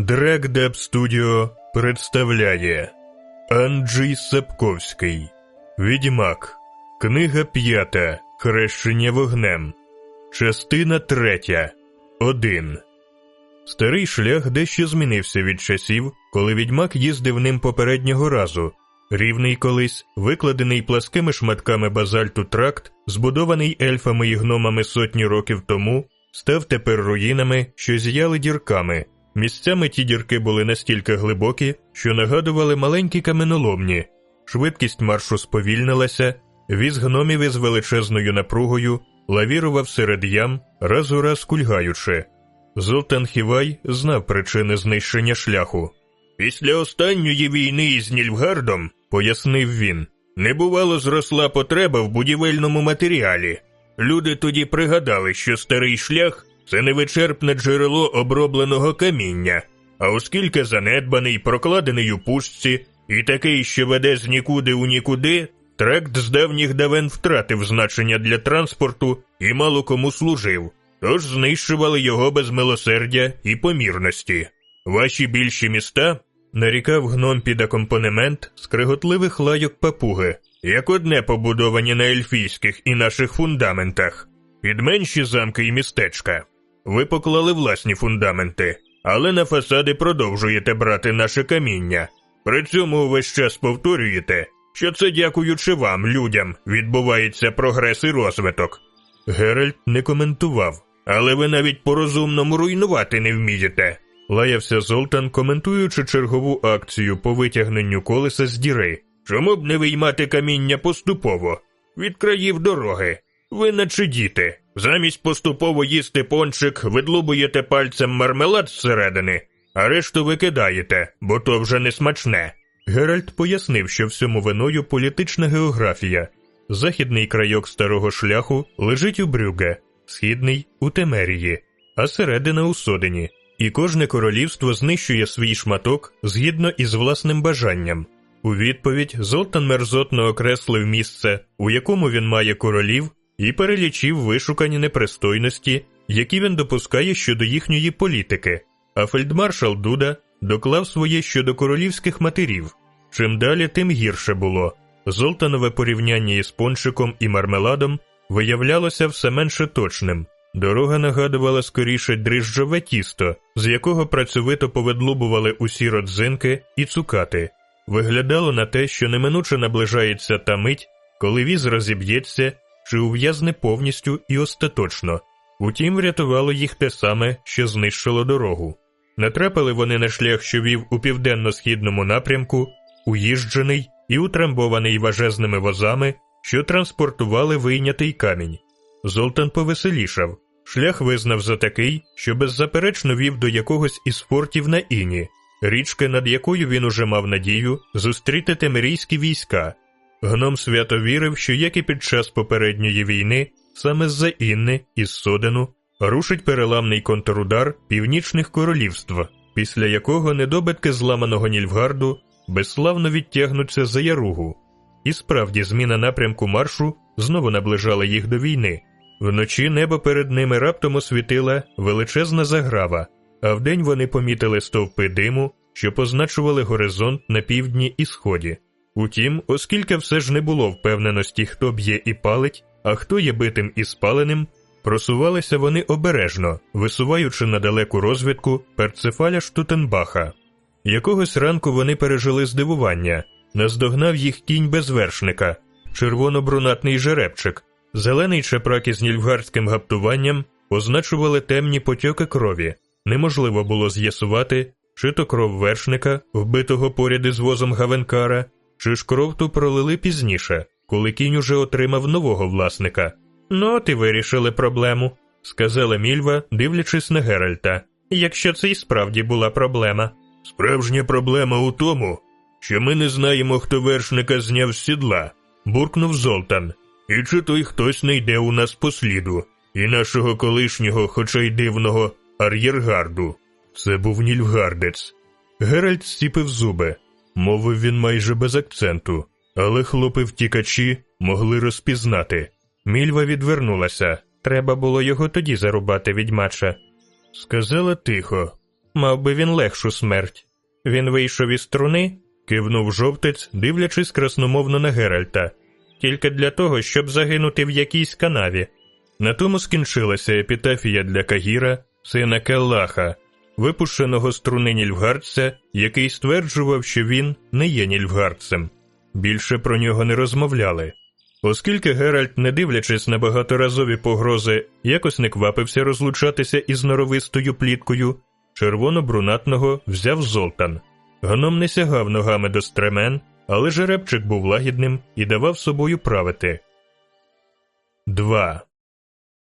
Драгдеп Студіо представляє Анджій Сапковський Відьмак. Книга п'ята. Хрещення вогнем. Частина третя. Один. Старий шлях дещо змінився від часів, коли відьмак їздив ним попереднього разу. Рівний колись, викладений пласкими шматками базальту тракт, збудований ельфами і гномами сотні років тому, став тепер руїнами, що з'яли дірками. Місцями ті дірки були настільки глибокі, що нагадували маленькі каменоломні. Швидкість маршу сповільнилася, віз гномів із величезною напругою лавірував серед ям, раз у раз кульгаючи. Золтан Хівай знав причини знищення шляху. Після останньої війни із Нільфгардом, пояснив він, не бувало зросла потреба в будівельному матеріалі. Люди тоді пригадали, що старий шлях це невичерпне джерело обробленого каміння, а оскільки занедбаний, прокладений у пустці і такий, що веде з нікуди у нікуди, тракт з давніх давен втратив значення для транспорту і мало кому служив, тож знищували його без милосердя і помірності. Ваші більші міста нарікав гном під акомпанемент скриготливих лайок папуги, як одне побудовані на ельфійських і наших фундаментах, під менші замки і містечка. Ви поклали власні фундаменти, але на фасади продовжуєте брати наше каміння. При цьому увесь час повторюєте, що це дякуючи вам, людям, відбувається прогрес і розвиток. Геральт не коментував, але ви навіть по розумному руйнувати не вмієте. Лаявся Золтан, коментуючи чергову акцію по витягненню колеса з діри. Чому б не виймати каміння поступово? Від країв дороги. Ви наче діти. Замість поступово їсти пончик, видлубуєте пальцем мармелад зсередини, а решту викидаєте, бо то вже не смачне. Геральт пояснив, що всьому виною політична географія. Західний крайок старого шляху лежить у Брюге, східний у Темерії, а середина у Содені, і кожне королівство знищує свій шматок згідно із власним бажанням. У відповідь Золтан мерзотно окреслив місце, у якому він має королів, і перелічив вишукані непристойності, які він допускає щодо їхньої політики, а фельдмаршал Дуда доклав своє щодо королівських матерів. Чим далі, тим гірше було. Золтанове порівняння із пончиком і мармеладом виявлялося все менше точним. Дорога нагадувала скоріше дрижджове тісто, з якого працьовито поведлубували усі родзинки і цукати. Виглядало на те, що неминуче наближається та мить, коли віз розіб'ється чи ув'язне повністю і остаточно. Утім, врятувало їх те саме, що знищило дорогу. Натрапили вони на шлях, що вів у південно-східному напрямку, уїжджений і утрамбований важезними возами, що транспортували вийнятий камінь. Золтан повеселішав. Шлях визнав за такий, що беззаперечно вів до якогось із фортів на Іні, річки, над якою він уже мав надію зустріти темерійські війська. Гном свято вірив, що як і під час попередньої війни, саме з-за Інни із Содену рушить переламний контрудар північних королівств, після якого недобитки зламаного Нільфгарду безславно відтягнуться за яругу. І справді зміна напрямку маршу знову наближала їх до війни. Вночі небо перед ними раптом освітила величезна заграва, а вдень вони помітили стовпи диму, що позначували горизонт на півдні і сході. Утім, оскільки все ж не було впевненості, хто б'є і палить, а хто є битим і спаленим, просувалися вони обережно, висуваючи на далеку розвідку перцефаля Штутенбаха. Якогось ранку вони пережили здивування, наздогнав їх кінь без вершника, червоно-брунатний жеребчик, зелений чепрак із нільфгардським гаптуванням означували темні потьоки крові. Неможливо було з'ясувати, чи то кров вершника, вбитого поряд із возом Гавенкара, чи ж кров ту пролили пізніше, коли кінь уже отримав нового власника. Ну, от і вирішили проблему, сказала Мільва, дивлячись на Геральта, якщо це і справді була проблема. Справжня проблема у тому, що ми не знаємо, хто вершника зняв з сідла, буркнув Золтан, і чи той хтось не йде у нас по сліду, і нашого колишнього, хоча й дивного, ар'єргарду. Це був нільфгардець. Геральт стіпив зуби, мовив він майже без акценту, але хлопи втікачі могли розпізнати. Мільва відвернулася. Треба було його тоді зарубати відьмача. Сказала тихо. Мав би він легшу смерть. Він вийшов із струни, кивнув жовтець, дивлячись красномовно на Геральта, тільки для того, щоб загинути в якійсь канаві. На тому скінчилася епітафія для Кагіра, сина Келлаха, випущеного струни Нільфгардця, який стверджував, що він не є Нільфгардцем. Більше про нього не розмовляли. Оскільки Геральт, не дивлячись на багаторазові погрози, якось не квапився розлучатися із норовистою пліткою, червоно-брунатного взяв Золтан. Гном не сягав ногами до стремен, але жеребчик був лагідним і давав собою правити. 2.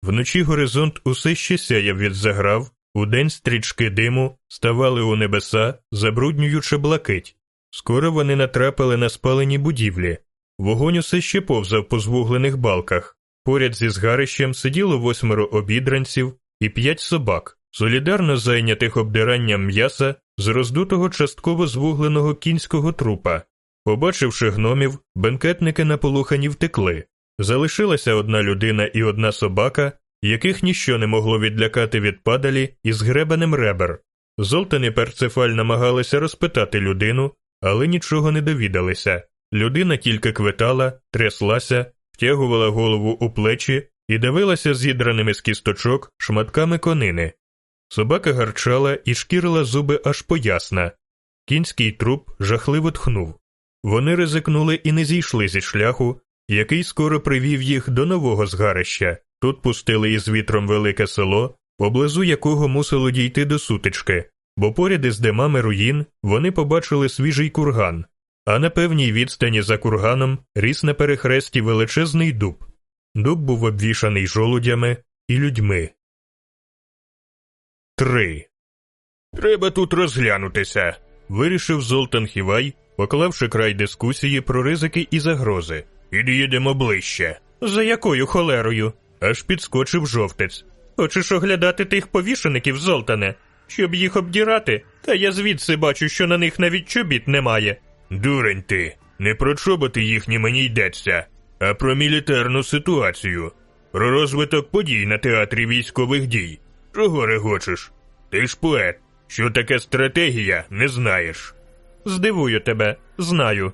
Вночі горизонт усе ще сяяв від заграв, удень стрічки диму ставали у небеса, забруднюючи блакить. Скоро вони натрапили на спалені будівлі. Вогонь усе ще повзав по звуглених балках. Поряд зі згарищем сиділо восьмеро обідранців і п'ять собак, солідарно зайнятих обдиранням м'яса з роздутого частково звугленого кінського трупа. Побачивши гномів, бенкетники наполухані втекли. Залишилася одна людина і одна собака, яких ніщо не могло відлякати від падалі із гребанем ребер. Золтан і Перцефаль намагалися розпитати людину, але нічого не довідалися. Людина тільки квитала, тряслася, втягувала голову у плечі і дивилася зідраними з кісточок шматками конини. Собака гарчала і шкірила зуби аж поясна. Кінський труп жахливо тхнув. Вони ризикнули і не зійшли зі шляху, який скоро привів їх до нового згарища. Тут пустили із вітром велике село, поблизу якого мусило дійти до сутички, бо поряд із димами руїн вони побачили свіжий курган, а на певній відстані за курганом ріс на перехресті величезний дуб. Дуб був обвішаний жолудями і людьми. 3. Треба тут розглянутися, вирішив Золтан Хівай, поклавши край дискусії про ризики і загрози. Під'їдемо ближче. За якою холерою? Аж підскочив жовтець. Хочеш оглядати тих повішеників, Золтане, щоб їх обдірати, та я звідси бачу, що на них навіть чобіт немає. Дурень ти, не про чоботи їхні мені йдеться, а про мілітарну ситуацію, про розвиток подій на театрі військових дій. Чого регочеш? Ти ж поет, що таке стратегія, не знаєш. Здивую тебе, знаю.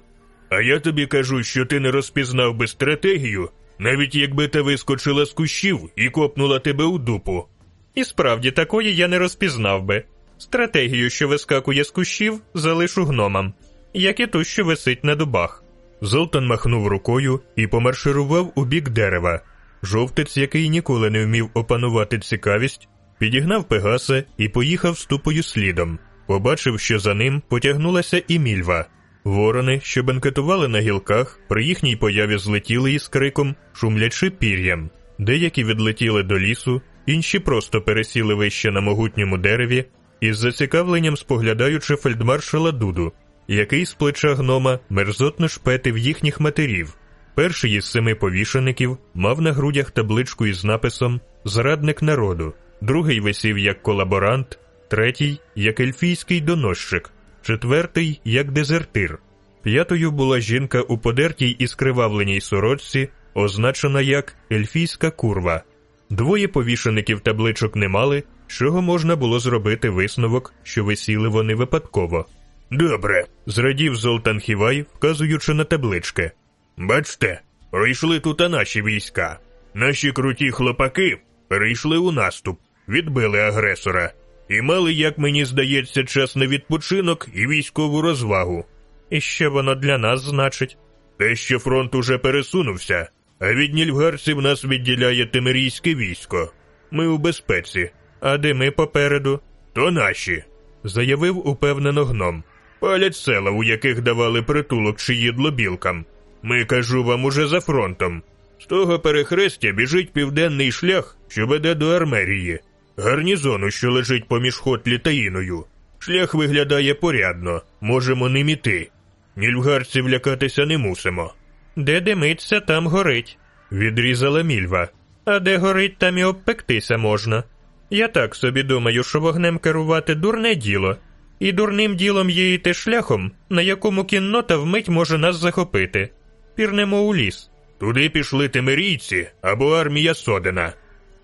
А я тобі кажу, що ти не розпізнав би стратегію, навіть якби та вискочила з кущів і копнула тебе у дупу. І справді такої я не розпізнав би. Стратегію, що вискакує з кущів, залишу гномам, як і ту, що висить на дубах. Золтан махнув рукою і помарширував у бік дерева. Жовтець, який ніколи не вмів опанувати цікавість, підігнав Пегаса і поїхав ступою слідом. Побачив, що за ним потягнулася і мільва. Ворони, що бенкетували на гілках, при їхній появі злетіли із криком, шумлячи пір'ям. Деякі відлетіли до лісу, інші просто пересіли вище на могутньому дереві із зацікавленням споглядаючи фельдмаршала Дуду, який з плеча гнома мерзотно шпетив їхніх матерів. Перший із семи повішеників мав на грудях табличку із написом Зрадник народу, другий висів як колаборант, третій як ельфійський доносчик, четвертий як дезертир. П'ятою була жінка у подертій і скривавленій сорочці, означена як ельфійська курва. Двоє повішеників табличок не мали, чого можна було зробити висновок, що висіли вони випадково. Добре, зрадів Золтан Хівай, вказуючи на таблички. Бачте, прийшли тут наші війська. Наші круті хлопаки перейшли у наступ, відбили агресора і мали, як мені здається, час на відпочинок і військову розвагу. І що воно для нас значить? Те, що фронт уже пересунувся, а від нільфгарців нас відділяє Тимирійське військо. Ми у безпеці, а де ми попереду, то наші, заявив упевнено гном. Палять села, у яких давали притулок чи їдло білкам. Ми кажу вам уже за фронтом. З того перехрестя біжить південний шлях, що веде до Армерії, гарнізону, що лежить поміж Хотлі та Іною. Шлях виглядає порядно, можемо ним іти. Нільфгарців лякатися не мусимо. Де димиться, там горить, відрізала мільва. А де горить, там і обпектися можна. Я так собі думаю, що вогнем керувати дурне діло, і дурним ділом є те шляхом, на якому кіннота вмить може нас захопити. Пірнемо у ліс. Туди пішли тимирійці або армія Содена.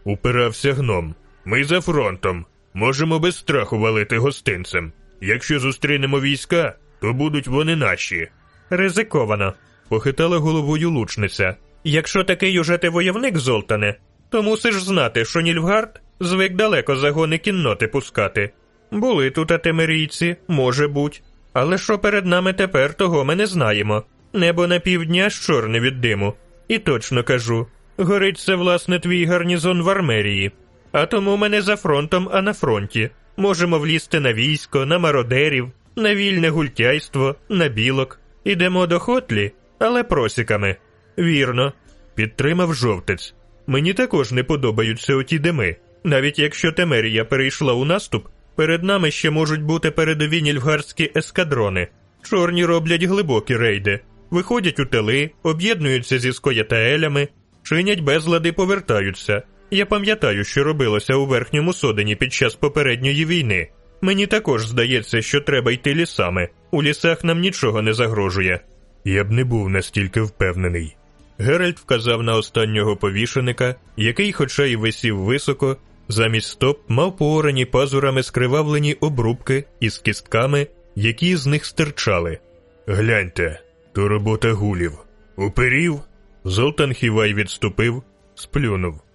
Упирався гном. Ми за фронтом. можемо без страху валити гостинцем. Якщо зустрінемо війська, то будуть вони наші. Ризиковано, похитала головою лучниця. Якщо такий уже ти войовник, Золтане, то мусиш знати, що Нільфгард звик далеко загони кінноти пускати. Були тут атемерійці, може буть. Але що перед нами тепер, того ми не знаємо. Небо на півдня ж чорне від диму. І точно кажу, горить це, власне, твій гарнізон в Армерії. А тому ми не за фронтом, а на фронті. Можемо влізти на військо, на мародерів, на вільне гультяйство, на білок. Ідемо до хотлі, але просіками. Вірно, підтримав жовтець. Мені також не подобаються оті дими. Навіть якщо Темерія перейшла у наступ, перед нами ще можуть бути передові нільфгарські ескадрони. Чорні роблять глибокі рейди, виходять у тили, об'єднуються зі скоятаелями, чинять безлади, повертаються. Я пам'ятаю, що робилося у верхньому содені під час попередньої війни. Мені також здається, що треба йти лісами. У лісах нам нічого не загрожує. Я б не був настільки впевнений. Геральт вказав на останнього повішеника, який, хоча й висів високо, замість стоп мав поорані пазурами скривавлені обрубки із кістками, які з них стирчали. Гляньте, то робота гулів. Уперів? Золтан Хівай відступив, сплюнув.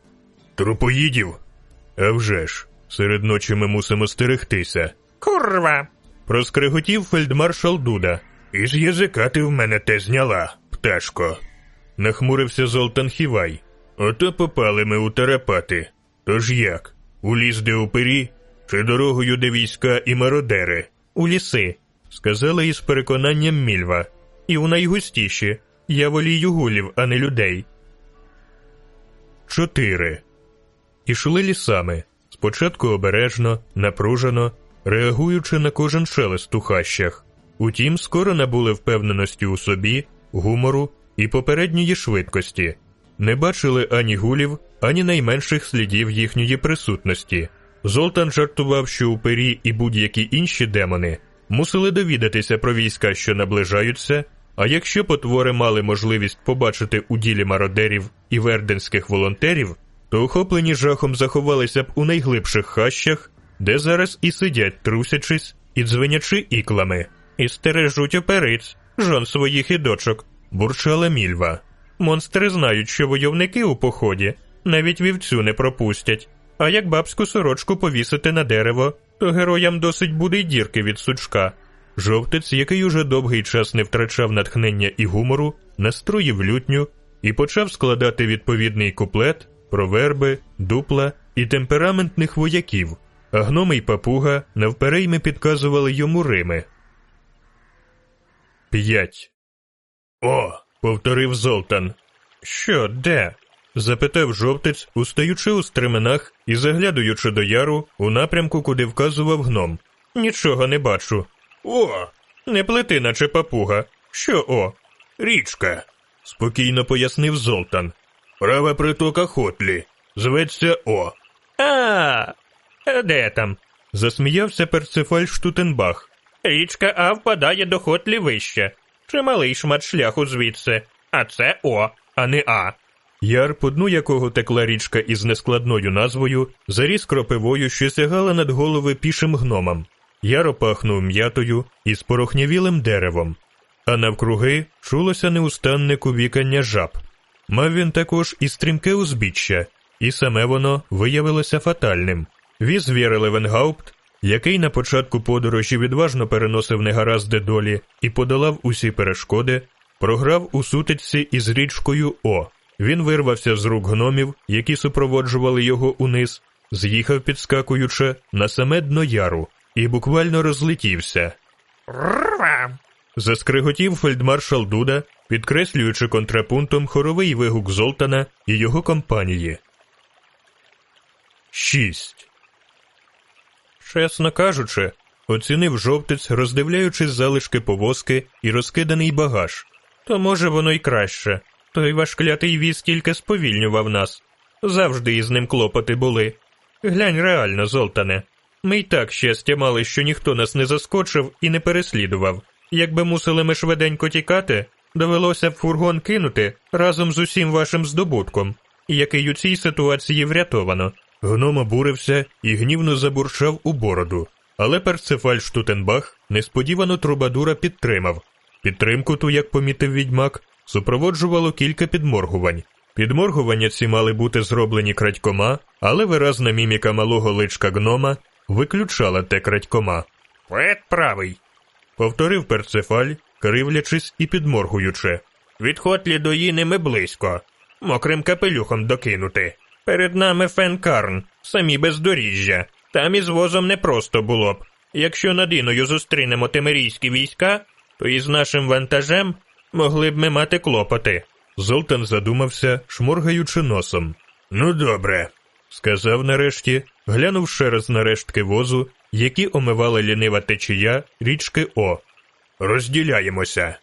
Трупоїдів? А вже ж, серед ночі ми мусимо стерегтися. Курва. проскриготів фельдмаршал Дуда. Із язика ти в мене те зняла, пташко. Нахмурився Золтан Хівай. Ото попали ми у Тарапати. Тож як? У ліс де упері? Чи дорогою де війська і мародери? У ліси, сказала із переконанням Мільва. І у найгустіші. Я волію гулів, а не людей. Чотири. Ішли лісами. Спочатку обережно, напружено, реагуючи на кожен шелест у хащах. Утім, скоро набули впевненості у собі, гумору і попередньої швидкості, не бачили ані гулів, ані найменших слідів їхньої присутності. Золтан жартував, що упері і будь-які інші демони мусили довідатися про війська, що наближаються. А якщо потвори мали можливість побачити у ділі мародерів і верденських волонтерів, то охоплені жахом заховалися б у найглибших хащах, де зараз і сидять, трусячись і дзвенячи іклами, і стережуть опериць, жон своїх і дочок, бурчала мільва. Монстри знають, що войовники у поході навіть вівцю не пропустять. А як бабську сорочку повісити на дерево, то героям досить буде й дірки від сучка. Жовтець, який уже довгий час не втрачав натхнення і гумору, настроїв лютню і почав складати відповідний куплет про верби, дупла і темпераментних вояків, а гноми й папуга навперейми підказували йому Рими. П'ять. О, повторив Золтан. Що, де? запитав жовтець, устаючи у стременах і заглядуючи до яру у напрямку, куди вказував гном. Нічого не бачу. О, не плети, наче папуга. Що о? Річка, спокійно пояснив Золтан. Права притока Хотлі. Зветься О. А, де там? засміявся Перцефаль Штутенбах. Річка А впадає до Хотлі вище. Чималий шмат шляху звідси. А це О, а не А. Яр, по дну якого текла річка із нескладною назвою, заріс кропивою, що сягала над голови пішим гномам. Яро пахнув м'ятою і спорохнявілим деревом, а навкруги чулося неустанне кувікання жаб. Мав він також і стрімке узбіччя, і саме воно виявилося фатальним. Віз вірили Венгаупт, який на початку подорожі відважно переносив негаразди долі і подолав усі перешкоди, програв у сутичці із річкою О. Він вирвався з рук гномів, які супроводжували його униз, з'їхав, підскакуючи, на саме дно яру і буквально розлетівся. Заскриготів фельдмаршал Дуда, підкреслюючи контрапунктом хоровий вигук Золтана і його компанії. Шість. Чесно кажучи, оцінив жовтець, роздивляючись залишки повозки і розкиданий багаж. То може воно й краще. Той ваш клятий віз тільки сповільнював нас. Завжди із ним клопоти були. Глянь реально, Золтане. Ми й так щастя мали, що ніхто нас не заскочив і не переслідував. Якби мусили ми швиденько тікати, довелося б фургон кинути разом з усім вашим здобутком, який у цій ситуації врятовано. Гном обурився і гнівно забурчав у бороду, але Перцефаль Штутенбах несподівано Трубадура підтримав. Підтримку ту, як помітив відьмак, супроводжувало кілька підморгувань. Підморгування ці мали бути зроблені крадькома, але виразна міміка малого личка гнома виключала те крадькома. Поет правий, повторив Перцефаль, кривлячись і підморгуючи. Відход лідоїни ми близько, мокрим капелюхом докинути. Перед нами Фенкарн, самі бездоріжжя. Там із возом непросто було б. Якщо над Іною зустрінемо темерійські війська, то із нашим вантажем могли б ми мати клопоти. Золтан задумався, шморгаючи носом. Ну, добре, сказав нарешті, глянув ще раз на рештки возу, які омивала лінива течія річки О. Розділяємося.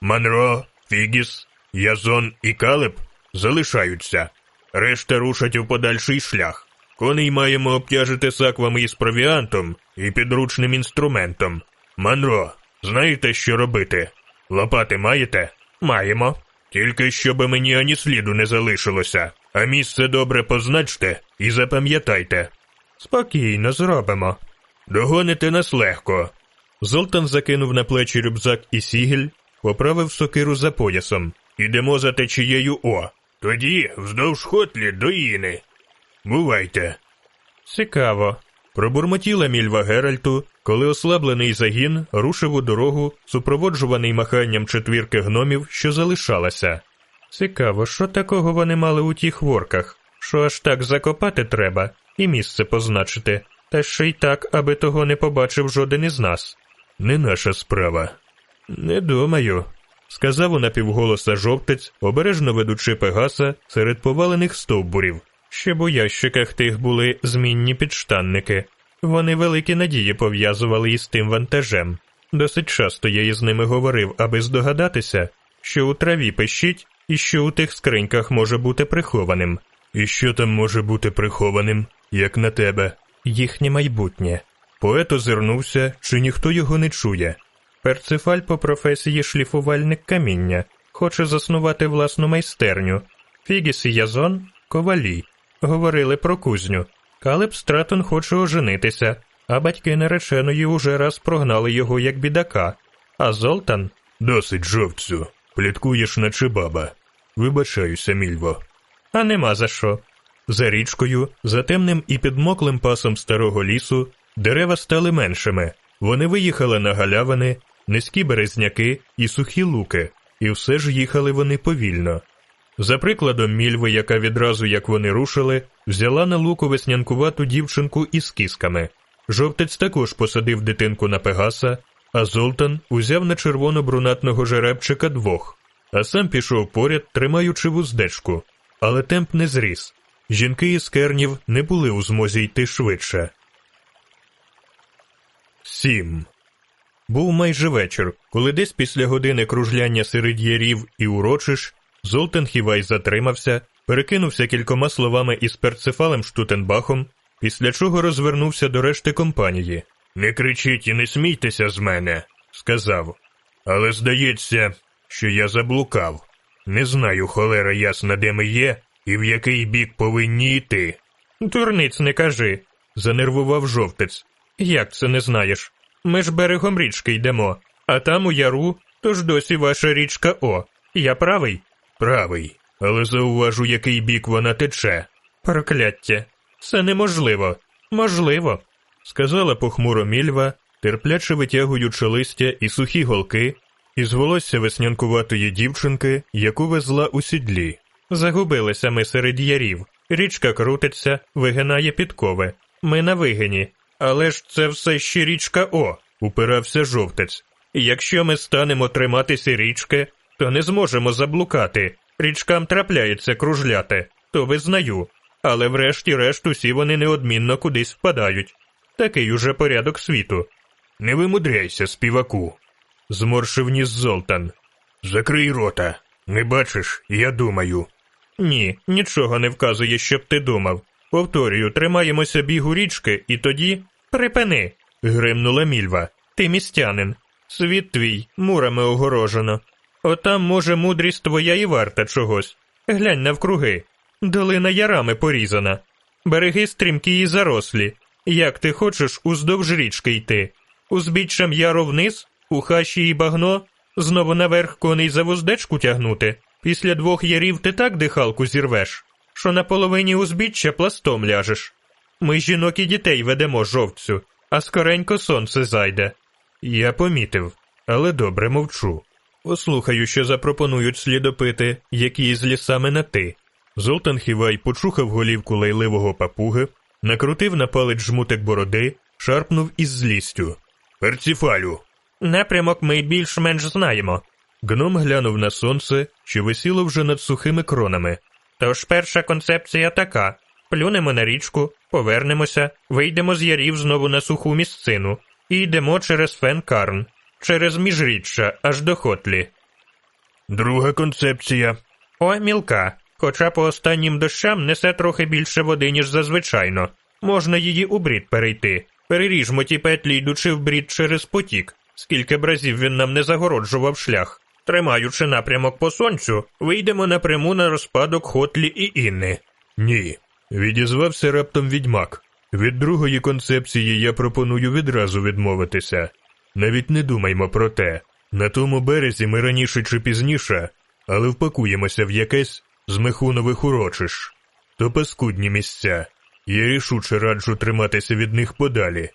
Манро, Фігіс, Язон і Калеб залишаються. Решта рушать у подальший шлях. Коней маємо обтяжити саквами із провіантом і підручним інструментом. Манро, знаєте, що робити? Лопати маєте? Маємо. Тільки щоби мені ані сліду не залишилося, а місце добре позначте і запам'ятайте. Спокійно зробимо. Догоните нас легко. Золтан закинув на плечі рюкзак і сігель, поправив сокиру за поясом. Ідемо за течією О. Тоді вздовж хотлі до Іни. Бувайте. Цікаво. Пробурмотіла мільва Геральту, коли ослаблений загін рушив у дорогу, супроводжуваний маханням четвірки гномів, що залишалася. Цікаво, що такого вони мали у тих ворках, що аж так закопати треба і місце позначити, та ще й так, аби того не побачив жоден із нас. Не наша справа. Не думаю, сказав у напівголоса жовтець, обережно ведучи Пегаса серед повалених стовбурів. Ще б у ящиках тих були змінні підштанники. Вони великі надії пов'язували із тим вантажем. Досить часто я із ними говорив, аби здогадатися, що у траві пищить і що у тих скриньках може бути прихованим. І що там може бути прихованим, як на тебе? Їхнє майбутнє. Поет озирнувся, чи ніхто його не чує. Перцефаль по професії шліфувальник каміння, хоче заснувати власну майстерню. Фігіс і Язон ковалі. Говорили про кузню. Калеб Стратон хоче оженитися, а батьки нареченої уже раз прогнали його як бідака. А Золтан досить жовцю. Пліткуєш, наче баба. Вибачаюся, мільво. А нема за що. За річкою, за темним і підмоклим пасом старого лісу, дерева стали меншими. Вони виїхали на галявини, низькі березняки і сухі луки, і все ж їхали вони повільно. За прикладом мільви, яка відразу, як вони рушили, взяла на луку веснянкувату дівчинку із кісками. Жовтець також посадив дитинку на Пегаса, а Золтан узяв на червоно-брунатного жеребчика двох, а сам пішов поряд, тримаючи вуздечку. Але темп не зріс. Жінки із кернів не були у змозі йти швидше. Сім. Був майже вечір, коли десь після години кружляння серед ярів і урочиш Золтан Хівай затримався, перекинувся кількома словами із перцефалем Штутенбахом, після чого розвернувся до решти компанії. Не кричіть і не смійтеся з мене, сказав. Але здається, що я заблукав. Не знаю, холера ясна, де ми є і в який бік повинні йти. Турниць не кажи, занервував жовтець. Як це не знаєш? Ми ж берегом річки йдемо, а там у яру, тож досі ваша річка О. Я правий? Правий, але зауважу, який бік вона тече. Прокляття. Це неможливо. Можливо, сказала похмуро мільва, терпляче витягуючи листя і сухі голки, із волосся веснянкуватої дівчинки, яку везла у сідлі. Загубилися ми серед ярів. Річка крутиться, вигинає підкови. Ми на вигині. Але ж це все ще річка О, упирався жовтець. Якщо ми станемо триматися річки, то не зможемо заблукати. Річкам трапляється кружляти, то визнаю. Але врешті-решт усі вони неодмінно кудись впадають. Такий уже порядок світу. Не вимудряйся, співаку, зморшив ніс Золтан. Закрий рота. Не бачиш, я думаю. Ні, нічого не вказує, щоб ти думав. Повторюю, тримаємося бігу річки, і тоді. Припини. гримнула мільва. Ти містянин. Світ твій, мурами огорожено. Отам, може, мудрість твоя і варта чогось. Глянь навкруги. Долина ярами порізана. Береги стрімкі і зарослі. Як ти хочеш уздовж річки йти? Узбіччям яру вниз, у хащі і багно, знову наверх коней за вуздечку тягнути. Після двох ярів ти так дихалку зірвеш, що на половині узбіччя пластом ляжеш. Ми жінок і дітей ведемо жовцю, а скоренько сонце зайде. Я помітив, але добре мовчу. Послухаю, що запропонують слідопити, які з лісами на ти. Золтан Хівай почухав голівку лайливого папуги, накрутив на палець жмутик бороди, шарпнув із злістю. Перціфалю. Напрямок ми більш-менш знаємо. Гном глянув на сонце, що висіло вже над сухими кронами. Тож перша концепція така: плюнемо на річку, повернемося, вийдемо з ярів знову на суху місцину і йдемо через Фенкарн, через міжріччя аж до Хотлі. Друга концепція. О, мілка. Хоча по останнім дощам несе трохи більше води, ніж зазвичайно. Можна її у брід перейти. Переріжмо ті петлі, йдучи в брід через потік, скільки б разів він нам не загороджував шлях. Тримаючи напрямок по сонцю, вийдемо напряму на розпадок Хотлі і Інни. Ні. Відізвався раптом відьмак. Від другої концепції я пропоную відразу відмовитися. Навіть не думаймо про те. На тому березі ми раніше чи пізніше, але впакуємося в якесь з мехунових урочиш. То паскудні місця. Я рішуче раджу триматися від них подалі.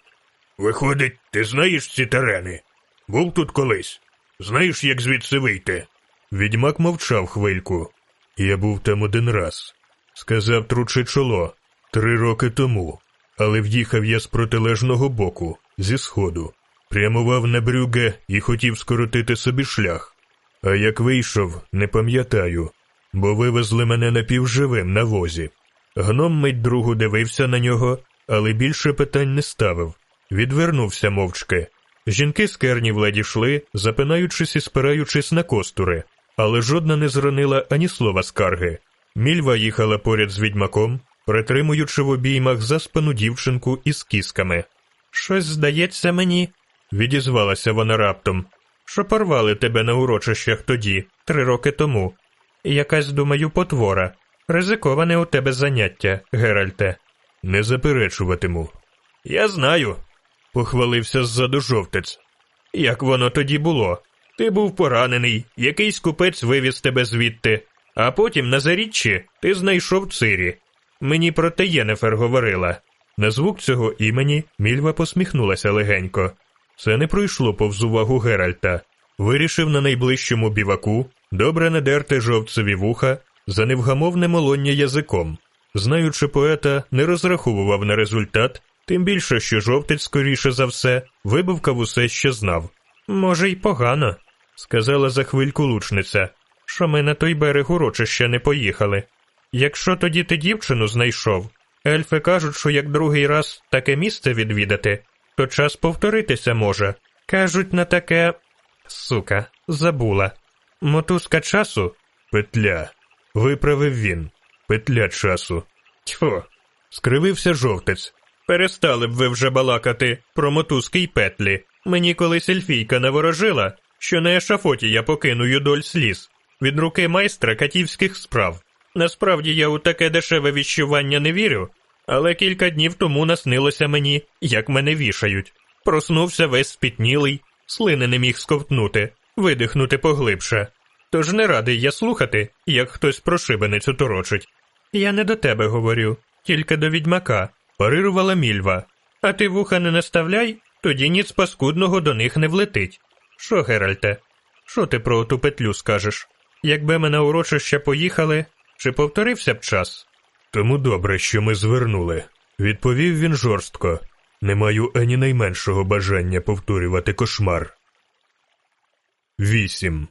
Виходить, ти знаєш ці терени? Був тут колись. Знаєш, як звідси вийти? Відьмак мовчав хвильку. Я був там один раз. Сказав труче чоло три роки тому, але в'їхав я з протилежного боку, зі сходу, прямував на брюге і хотів скоротити собі шлях. А як вийшов, не пам'ятаю, бо вивезли мене напівживим на возі. Гном мить другу дивився на нього, але більше питань не ставив. Відвернувся мовчки. Жінки з кернів ледь йшли, запинаючись і спираючись на костури, але жодна не зронила ані слова скарги. Мільва їхала поряд з відьмаком, притримуючи в обіймах заспану дівчинку із кісками. Щось здається мені, відізвалася вона раптом, що порвали тебе на урочищах тоді, три роки тому. Якась, думаю, потвора. Ризиковане у тебе заняття, Геральте. Не заперечуватиму. Я знаю, похвалився ззаду жовтець. Як воно тоді було? Ти був поранений, якийсь купець вивіз тебе звідти, а потім на заріччі ти знайшов цирі. Мені про те Єнефер говорила. На звук цього імені Мільва посміхнулася легенько. Це не пройшло повз увагу Геральта. Вирішив на найближчому біваку добре надерти жовцеві вуха за невгамовне молоння язиком. Знаючи поета, не розраховував на результат, тим більше, що жовтець, скоріше за все, вибивкав усе, що знав. Може, й погано, сказала за хвильку лучниця, що ми на той берег урочища не поїхали. Якщо тоді ти дівчину знайшов, ельфи кажуть, що як другий раз таке місце відвідати, то час повторитися може. Кажуть на таке. Сука, забула. Мотузка часу? Петля. Виправив він. Петля часу. Тьфу. скривився жовтець. Перестали б ви вже балакати про мотузки й петлі. Мені колись ельфійка наворожила, що на ешафоті я покину юдоль сліз від руки майстра катівських справ. Насправді я у таке дешеве віщування не вірю, але кілька днів тому наснилося мені, як мене вішають. Проснувся весь спітнілий, слини не міг сковтнути, видихнути поглибше. Тож не радий я слухати, як хтось про шибеницю торочить. Я не до тебе говорю, тільки до відьмака, парирувала мільва. А ти вуха не наставляй, тоді ніц паскудного до них не влетить. Що, Геральте, що ти про ту петлю скажеш? Якби ми на урочище поїхали, чи повторився б час? Тому добре, що ми звернули, відповів він жорстко. Не маю ані найменшого бажання повторювати кошмар. Вісім.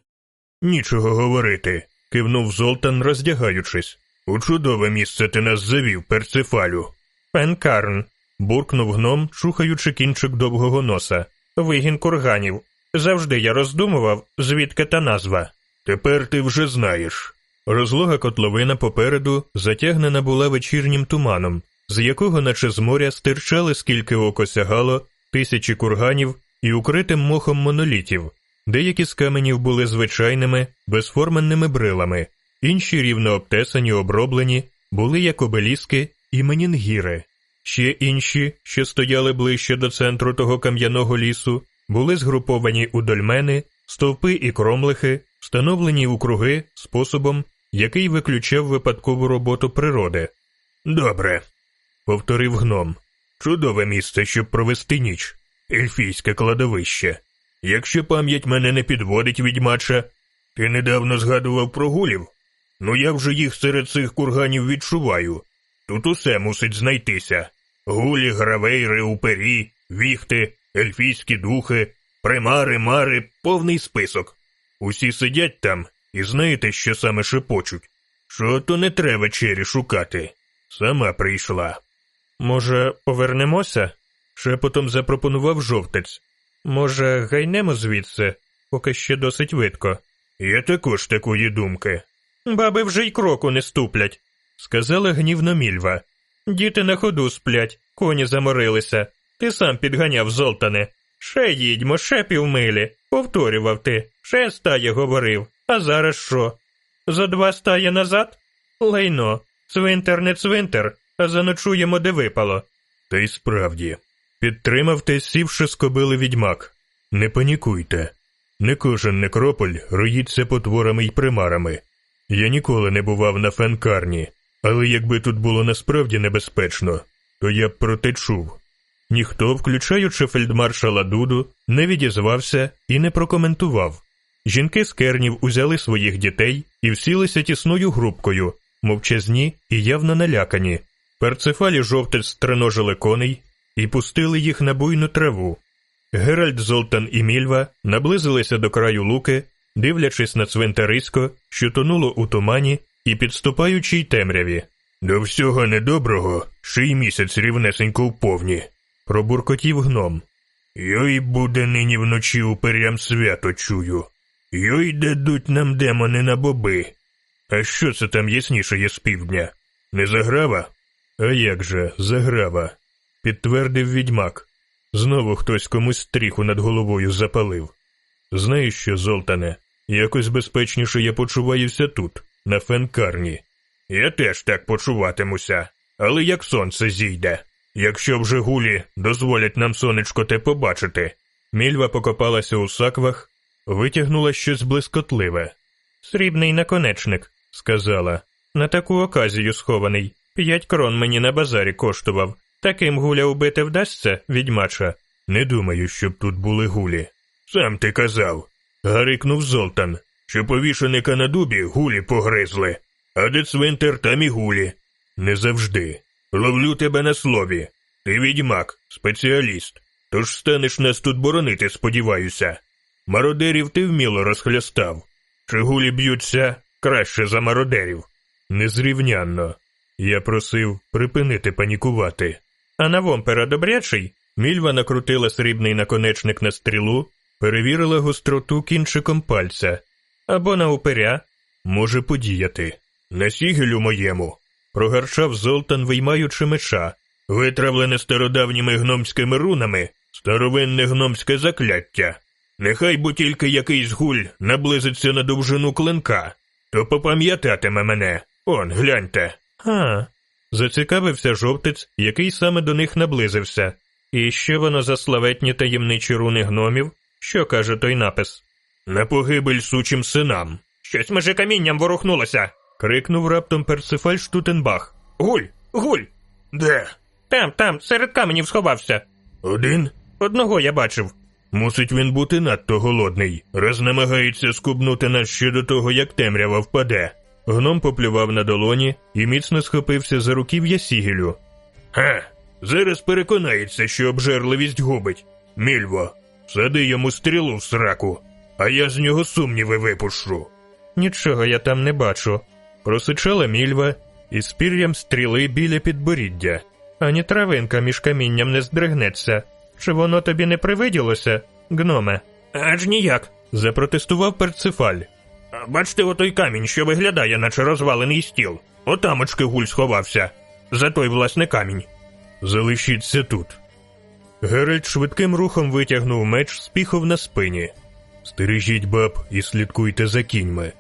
Нічого говорити, кивнув Золтан, роздягаючись. У чудове місце ти нас завів, перцефалю. Пенкарн. буркнув гном, чухаючи кінчик довгого носа. Вигін курганів. Завжди я роздумував, звідки та назва. Тепер ти вже знаєш. Розлога котловина попереду затягнена була вечірнім туманом, з якого, наче з моря, стирчали, скільки око сягало, тисячі курганів і укритим мохом монолітів. Деякі з каменів були звичайними, безформенними брилами, інші рівно обтесані, оброблені, були як обеліски і Менінгіри. Ще інші, що стояли ближче до центру того кам'яного лісу, були згруповані у дольмени, стовпи і кромлихи, встановлені у круги способом, який виключав випадкову роботу природи. Добре, повторив гном. Чудове місце, щоб провести ніч, ельфійське кладовище. Якщо пам'ять мене не підводить, відьмача, ти недавно згадував про гулів. Ну я вже їх серед цих курганів відчуваю. Тут усе мусить знайтися гулі, гравейри, упері, віхти, ельфійські духи, примари, мари, повний список. Усі сидять там і знаєте, що саме шепочуть. Що то не треба чері шукати. Сама прийшла. Може, повернемося? шепотом запропонував жовтець. Може, гайнемо звідси, поки ще досить видко. Я також такої думки. Баби вже й кроку не ступлять, сказала гнівно мільва. Діти на ходу сплять, коні заморилися. Ти сам підганяв золтане. Ще їдьмо, ще півмилі. Повторював ти, ще стає говорив. А зараз що? За два стає назад? Лайно, цвинтар не цвинтар, а заночуємо, де випало. Та й справді, підтримав те, сівши з кобили відьмак. Не панікуйте. Не кожен некрополь роїться потворами й примарами. Я ніколи не бував на фенкарні, але якби тут було насправді небезпечно, то я б про те чув. Ніхто, включаючи фельдмаршала Дуду, не відізвався і не прокоментував. Жінки з кернів узяли своїх дітей і всілися тісною групкою, мовчазні і явно налякані. Перцефалі жовтець стреножили коней і пустили їх на буйну траву. Геральт Золтан і Мільва наблизилися до краю луки, дивлячись на цвинтарисько, що тонуло у тумані і підступаючій темряві. До всього недоброго ще й місяць рівнесенько в повні, пробуркотів гном. Йой буде нині вночі уперям свято чую. Йой дадуть нам демони на боби. А що це там ясніше є з півдня? Не заграва? А як же, заграва, підтвердив відьмак. Знову хтось комусь стріху над головою запалив. Знаєш що, Золтане, якось безпечніше я почуваюся тут, на фенкарні. Я теж так почуватимуся, але як сонце зійде. Якщо вже гулі дозволять нам сонечко те побачити. Мільва покопалася у саквах, витягнула щось блискотливе. Срібний наконечник, сказала. На таку оказію схований. П'ять крон мені на базарі коштував. Таким гуля убити вдасться, відьмача. Не думаю, щоб тут були гулі. Сам ти казав. гарикнув Золтан, що повішеника на дубі гулі погризли, а де цвинтар там і гулі. Не завжди. Ловлю тебе на слові. Ти відьмак, спеціаліст. Тож станеш нас тут боронити, сподіваюся. Мародерів ти вміло розхлястав. Чи гулі б'ються краще за мародерів? Незрівнянно. Я просив припинити панікувати. А на вомпера добрячий? Мільва накрутила срібний наконечник на стрілу, перевірила гостроту кінчиком пальця. Або на упиря. Може подіяти. На сігелю моєму. Прогарчав Золтан, виймаючи меча, витравлене стародавніми гномськими рунами, старовинне гномське закляття. Нехай бо тільки якийсь гуль наблизиться на довжину клинка, то попам'ятатиме мене. Он, гляньте. А, зацікавився жовтець, який саме до них наблизився. І що воно за славетні таємничі руни гномів? Що каже той напис? На погибель сучим синам. Щось межи камінням ворухнулося. крикнув раптом Персифаль Штутенбах. Гуль, гуль. Де? Там, там, серед каменів сховався. Один? Одного я бачив. Мусить він бути надто голодний, раз намагається скубнути нас ще до того, як темрява впаде. Гном поплював на долоні і міцно схопився за руків'я сігелю. Ха, зараз переконається, що обжерливість губить. Мільво, сади йому стрілу в сраку, а я з нього сумніви випущу. Нічого я там не бачу. Просичала мільва із пір'ям стріли біля підборіддя. Ані травинка між камінням не здригнеться. Чи воно тобі не привиділося, гноме? Аж ніяк, запротестував перцефаль. Бачите, отой камінь, що виглядає, наче розвалений стіл. Отамочки гуль сховався. За той власне камінь. Залишіться тут. Геральт швидким рухом витягнув меч з піхов на спині. Стережіть баб і слідкуйте за кіньми.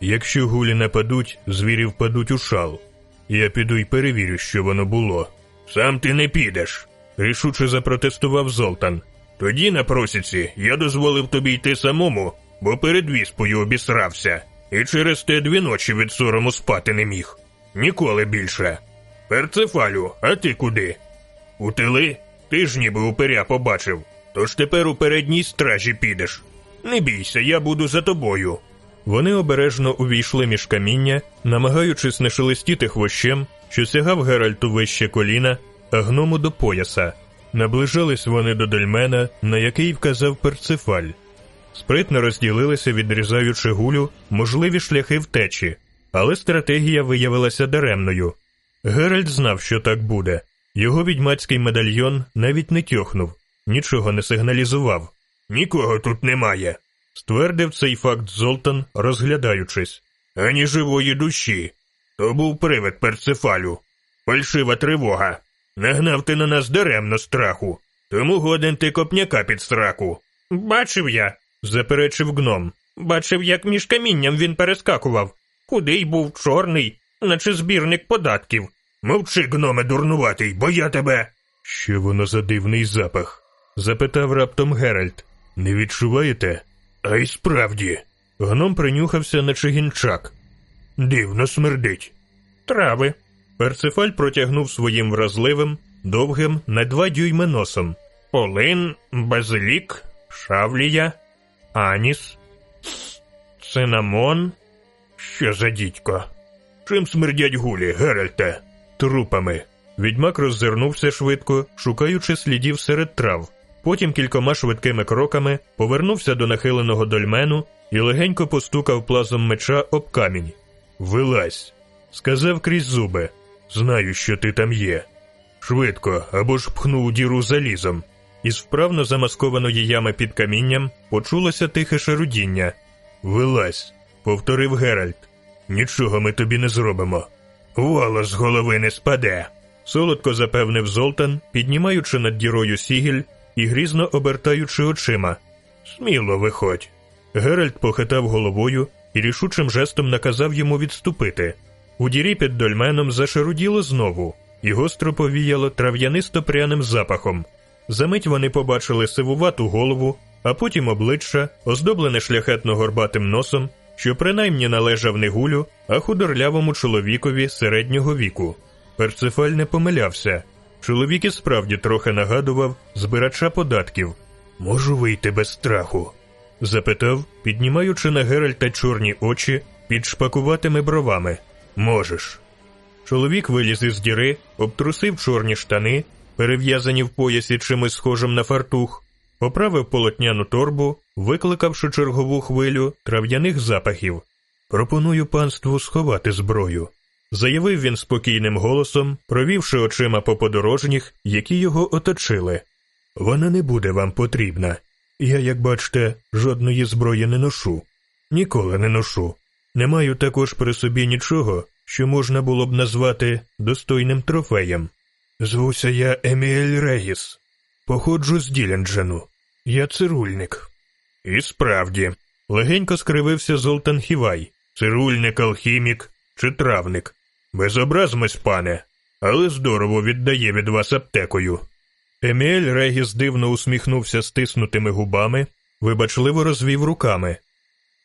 Якщо гулі нападуть, звірі впадуть у шал. Я піду й перевірю, що воно було. Сам ти не підеш, рішуче запротестував Золтан. Тоді на просіці я дозволив тобі йти самому, бо перед віспою обісрався, і через те дві ночі від сорому спати не міг. Ніколи більше. Перцефалю, а ти куди? У тили? Ти ж ніби упиря побачив. Тож тепер у передній стражі підеш. Не бійся, я буду за тобою. Вони обережно увійшли між каміння, намагаючись не шелестіти хвощем, що сягав Геральту вище коліна, а гному до пояса. Наближались вони до дольмена, на який вказав перцефаль. Спритно розділилися, відрізаючи гулю можливі шляхи втечі, але стратегія виявилася даремною. Геральт знав, що так буде. Його відьмацький медальйон навіть не тьохнув, нічого не сигналізував. Нікого тут немає, ствердив цей факт Золтан, розглядаючись. Ані живої душі. То був привид перцефалю. Фальшива тривога. Нагнав ти на нас даремно страху, тому годен ти копняка під страку. Бачив я, заперечив гном. Бачив, як між камінням він перескакував. Худий був чорний, наче збірник податків. Мовчи, гноме дурнуватий, бо я тебе. Що воно за дивний запах? запитав раптом Геральт. Не відчуваєте? А й справді. Гном принюхався, наче гінчак. Дивно смердить. Трави. Перцефаль протягнув своїм вразливим, довгим на два дюйми носом. Полин, базилік, шавлія, аніс, цинамон. Що за дідько? Чим смердять гулі, Геральте? Трупами. Відьмак роззирнувся швидко, шукаючи слідів серед трав. Потім кількома швидкими кроками повернувся до нахиленого дольмену і легенько постукав плазом меча об камінь. Вилазь, сказав крізь зуби. Знаю, що ти там є. Швидко або ж пхну у діру залізом. Із вправно замаскованої ями під камінням почулося тихе шарудіння. Вилазь, повторив Геральт. Нічого ми тобі не зробимо. Волос з голови не спаде. Солодко запевнив Золтан, піднімаючи над дірою сігіль і грізно обертаючи очима. Сміло виходь. Геральт похитав головою і рішучим жестом наказав йому відступити. У дірі під дольменом зашаруділо знову, і гостро повіяло трав'янисто пряним запахом. Замить вони побачили сивувату голову, а потім обличчя, оздоблене шляхетно горбатим носом, що принаймні належав не гулю, а худорлявому чоловікові середнього віку. Перцефаль не помилявся. Чоловік і справді трохи нагадував збирача податків. Можу вийти без страху? запитав, піднімаючи на Геральта чорні очі під шпакуватими бровами. Можеш. Чоловік виліз із діри, обтрусив чорні штани, перев'язані в поясі чимось схожим на фартух, поправив полотняну торбу, викликавши чергову хвилю трав'яних запахів. Пропоную панству сховати зброю, заявив він спокійним голосом, провівши очима по подорожніх, які його оточили. Вона не буде вам потрібна. Я, як бачите, жодної зброї не ношу, ніколи не ношу. Не маю також при собі нічого, що можна було б назвати достойним трофеєм. Звуся я Еміель Регіс, походжу з Діленджену. Я цирульник. І справді, легенько скривився Золтан Хівай, цирульник, алхімік чи травник. Безобразмось, пане, але здорово віддає від вас аптекою. Еміель Регіс дивно усміхнувся стиснутими губами, вибачливо розвів руками.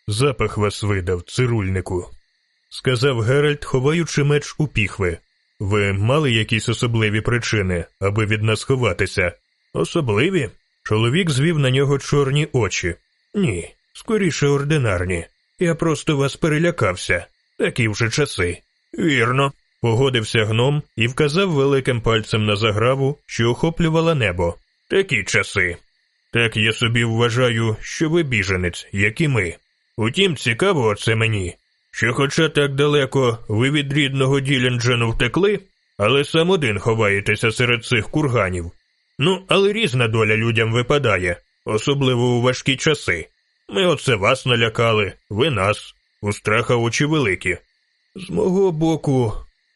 Запах вас видав, цирульнику, сказав Геральт, ховаючи меч у піхви. Ви мали якісь особливі причини, аби від нас ховатися? Особливі? Чоловік звів на нього чорні очі. Ні, скоріше ординарні. Я просто вас перелякався. Такі вже часи. Вірно, погодився гном і вказав великим пальцем на заграву, що охоплювала небо. Такі часи. Так я собі вважаю, що ви біженець, як і ми. Утім, цікаво це мені, що, хоча так далеко ви від рідного Діленджену втекли, але сам один ховаєтеся серед цих курганів. Ну, але різна доля людям випадає, особливо у важкі часи. Ми оце вас налякали, ви нас, у страха очі великі. З мого боку,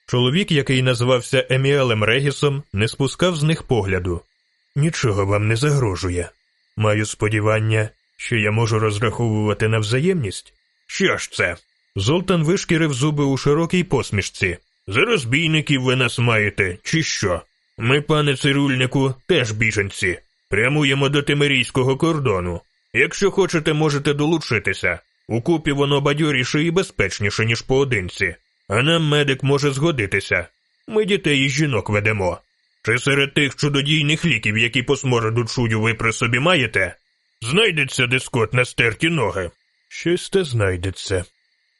чоловік, який назвався Еміелем Регісом, не спускав з них погляду. Нічого вам не загрожує. Маю сподівання, що я можу розраховувати на взаємність. Що ж це? Золтан вишкірив зуби у широкій посмішці. За розбійників ви нас маєте, чи що? Ми, пане цирюльнику, теж біженці. Прямуємо до Тимирійського кордону. Якщо хочете, можете долучитися. Укупі воно бадьоріше і безпечніше, ніж поодинці. А нам медик може згодитися. Ми дітей і жінок ведемо. Чи серед тих чудодійних ліків, які по смороду чую, ви при собі маєте? Знайдеться дискот на стерті ноги. Щось те знайдеться,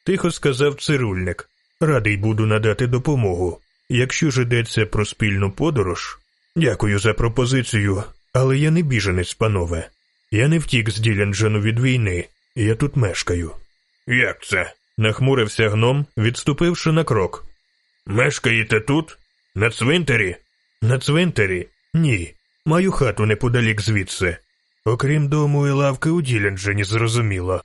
тихо сказав цирульник. Радий буду надати допомогу. Якщо ж йдеться про спільну подорож, дякую за пропозицію, але я не біженець, панове. Я не втік з Діленджену від війни, я тут мешкаю. Як це? нахмурився гном, відступивши на крок. Мешкаєте тут? На цвинтарі? На цвинтарі? Ні. Маю хату неподалік звідси. Окрім дому і лавки у Діленджені, зрозуміло.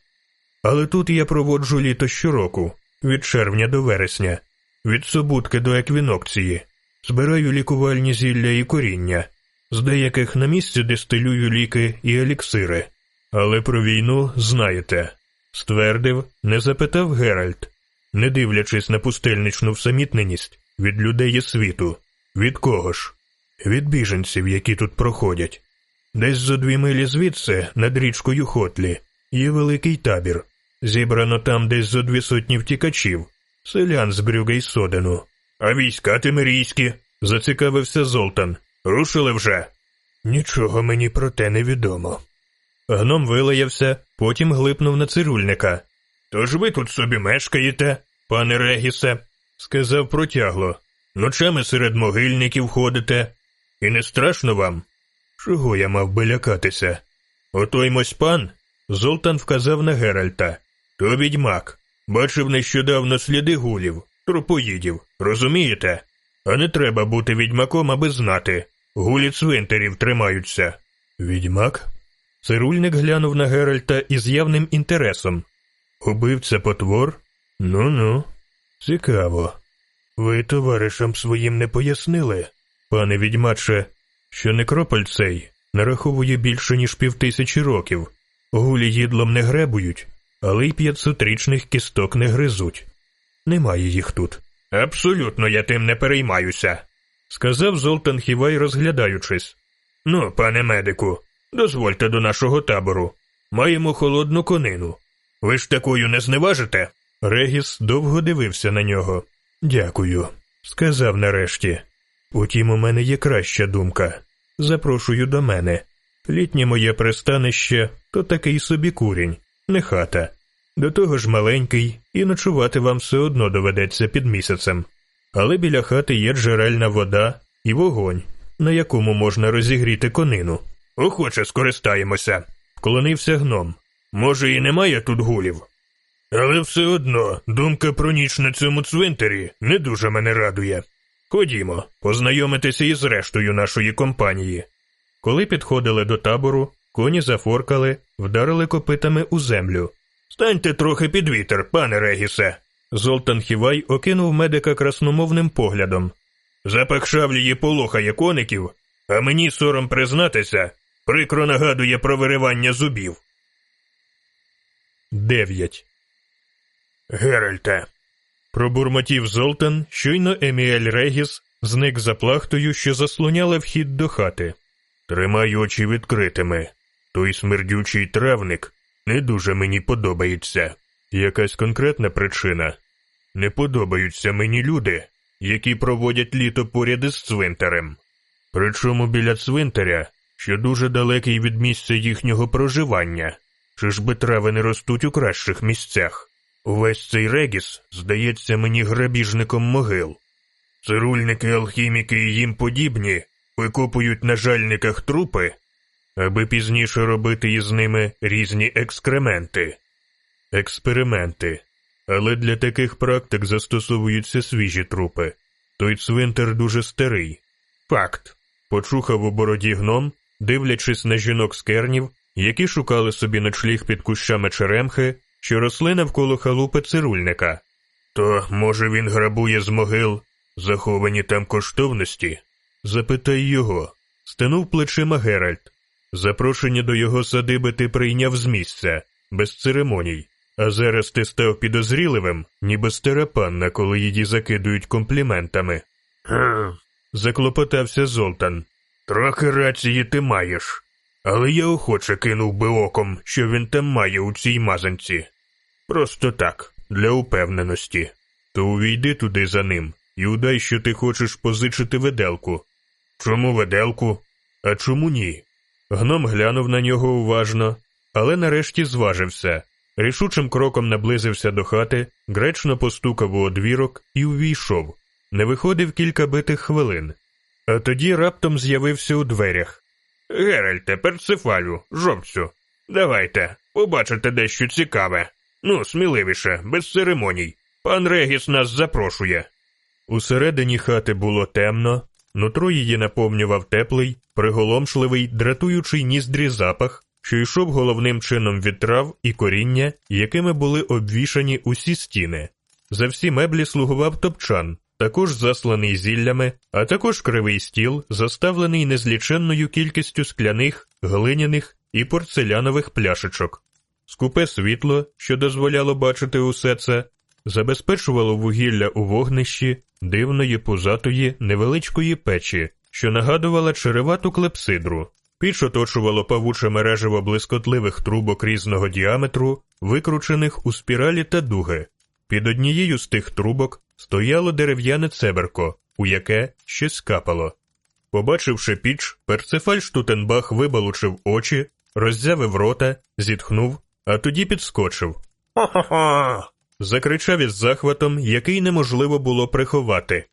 Але тут я проводжу літо щороку, від червня до вересня, від субутки до еквінокції, збираю лікувальні зілля і коріння, з деяких на місці дистилюю ліки і еліксири. Але про війну знаєте, ствердив, не запитав Геральт, не дивлячись на пустельничну всамітненість від людей і світу. Від кого ж? Від біженців, які тут проходять. Десь за дві милі звідси, над річкою Хотлі, є великий табір. Зібрано там десь зо дві сотні втікачів, селян з Брюга й Содену. А війська тимирійські? Зацікавився Золтан. Рушили вже. Нічого мені про те не відомо. Гном вилаявся, потім глипнув на цирульника. Тож ви тут собі мешкаєте, пане Регісе, сказав протягло. Ночами серед могильників ходите. І не страшно вам? Чого я мав би лякатися? Отой мось пан, Золтан вказав на Геральта. То відьмак. Бачив нещодавно сліди гулів, трупоїдів, розумієте? А не треба бути відьмаком, аби знати. Гулі цвинтарів тримаються. Відьмак? Цирульник глянув на Геральта із явним інтересом. Убивця потвор? Ну ну, цікаво. Ви товаришам своїм не пояснили, пане відьмаче, що некрополь цей нараховує більше, ніж півтисячі років. Гулі їдлом не гребують, але й п'ятсотрічних кісток не гризуть. Немає їх тут. Абсолютно я тим не переймаюся, сказав Золтан Хівай, розглядаючись. Ну, пане медику, дозвольте до нашого табору. Маємо холодну конину. Ви ж такою не зневажите? Регіс довго дивився на нього. Дякую, сказав нарешті. Утім, у мене є краща думка. Запрошую до мене. Літнє моє пристанище то такий собі курінь, не хата. До того ж маленький, і ночувати вам все одно доведеться під місяцем. Але біля хати є джерельна вода і вогонь, на якому можна розігріти конину. Охоче скористаємося, вклонився гном. Може, і немає тут гулів. Але все одно думка про ніч на цьому цвинтарі не дуже мене радує. Ходімо, познайомитися із рештою нашої компанії. Коли підходили до табору, коні зафоркали, вдарили копитами у землю. Станьте трохи під вітер, пане Регісе. Золтан Хівай окинув медика красномовним поглядом. Запах шавлії полохає коників, а мені сором признатися, прикро нагадує про виривання зубів. Дев'ять. Геральте. Пробурмотів Золтан, щойно Еміель Регіс зник за плахтою, що заслоняла вхід до хати. Тримай очі відкритими. Той смердючий травник не дуже мені подобається. Якась конкретна причина. Не подобаються мені люди, які проводять літо поряд із цвинтарем. Причому біля цвинтаря, що дуже далекий від місця їхнього проживання, чи ж би трави не ростуть у кращих місцях. Увесь цей регіс здається мені грабіжником могил. Цирульники, алхіміки і їм подібні викопують на жальниках трупи, аби пізніше робити із ними різні екскременти. Експерименти. Але для таких практик застосовуються свіжі трупи. Той цвинтар дуже старий. Факт. Почухав у бороді гном, дивлячись на жінок з кернів, які шукали собі ночліг під кущами черемхи, що росли навколо халупи цирульника. То, може, він грабує з могил, заховані там коштовності? Запитай його. Стенув плечима Геральт. Запрошення до його садиби ти прийняв з місця, без церемоній, А зараз ти став підозріливим, ніби стара панна, коли її закидують компліментами. Хм, Заклопотався Золтан. Трохи рації ти маєш. Але я охоче кинув би оком, що він там має у цій мазанці. Просто так, для упевненості. То увійди туди за ним і удай, що ти хочеш позичити виделку. Чому виделку? А чому ні? Гном глянув на нього уважно, але нарешті зважився. Рішучим кроком наблизився до хати, гречно постукав у одвірок і увійшов. Не виходив кілька битих хвилин. А тоді раптом з'явився у дверях. Геральте, перцефалю, жовцю. Давайте, побачите дещо цікаве. Ну, сміливіше, без церемоній. Пан Регіс нас запрошує. Усередині хати було темно, нутро її наповнював теплий, приголомшливий, дратуючий ніздрі запах, що йшов головним чином від трав і коріння, якими були обвішані усі стіни. За всі меблі слугував топчан, також засланий зіллями, а також кривий стіл, заставлений незліченною кількістю скляних, глиняних і порцелянових пляшечок. Скупе світло, що дозволяло бачити усе це, забезпечувало вугілля у вогнищі дивної пузатої невеличкої печі, що нагадувала черевату клепсидру. Піч оточувало павуче мережево блискотливих трубок різного діаметру, викручених у спіралі та дуги. Під однією з тих трубок стояло дерев'яне цеберко, у яке щось капало. Побачивши піч, перцефаль Штутенбах вибалучив очі, роззявив рота, зітхнув, а тоді підскочив. Хо-хо-хо! Закричав із захватом, який неможливо було приховати.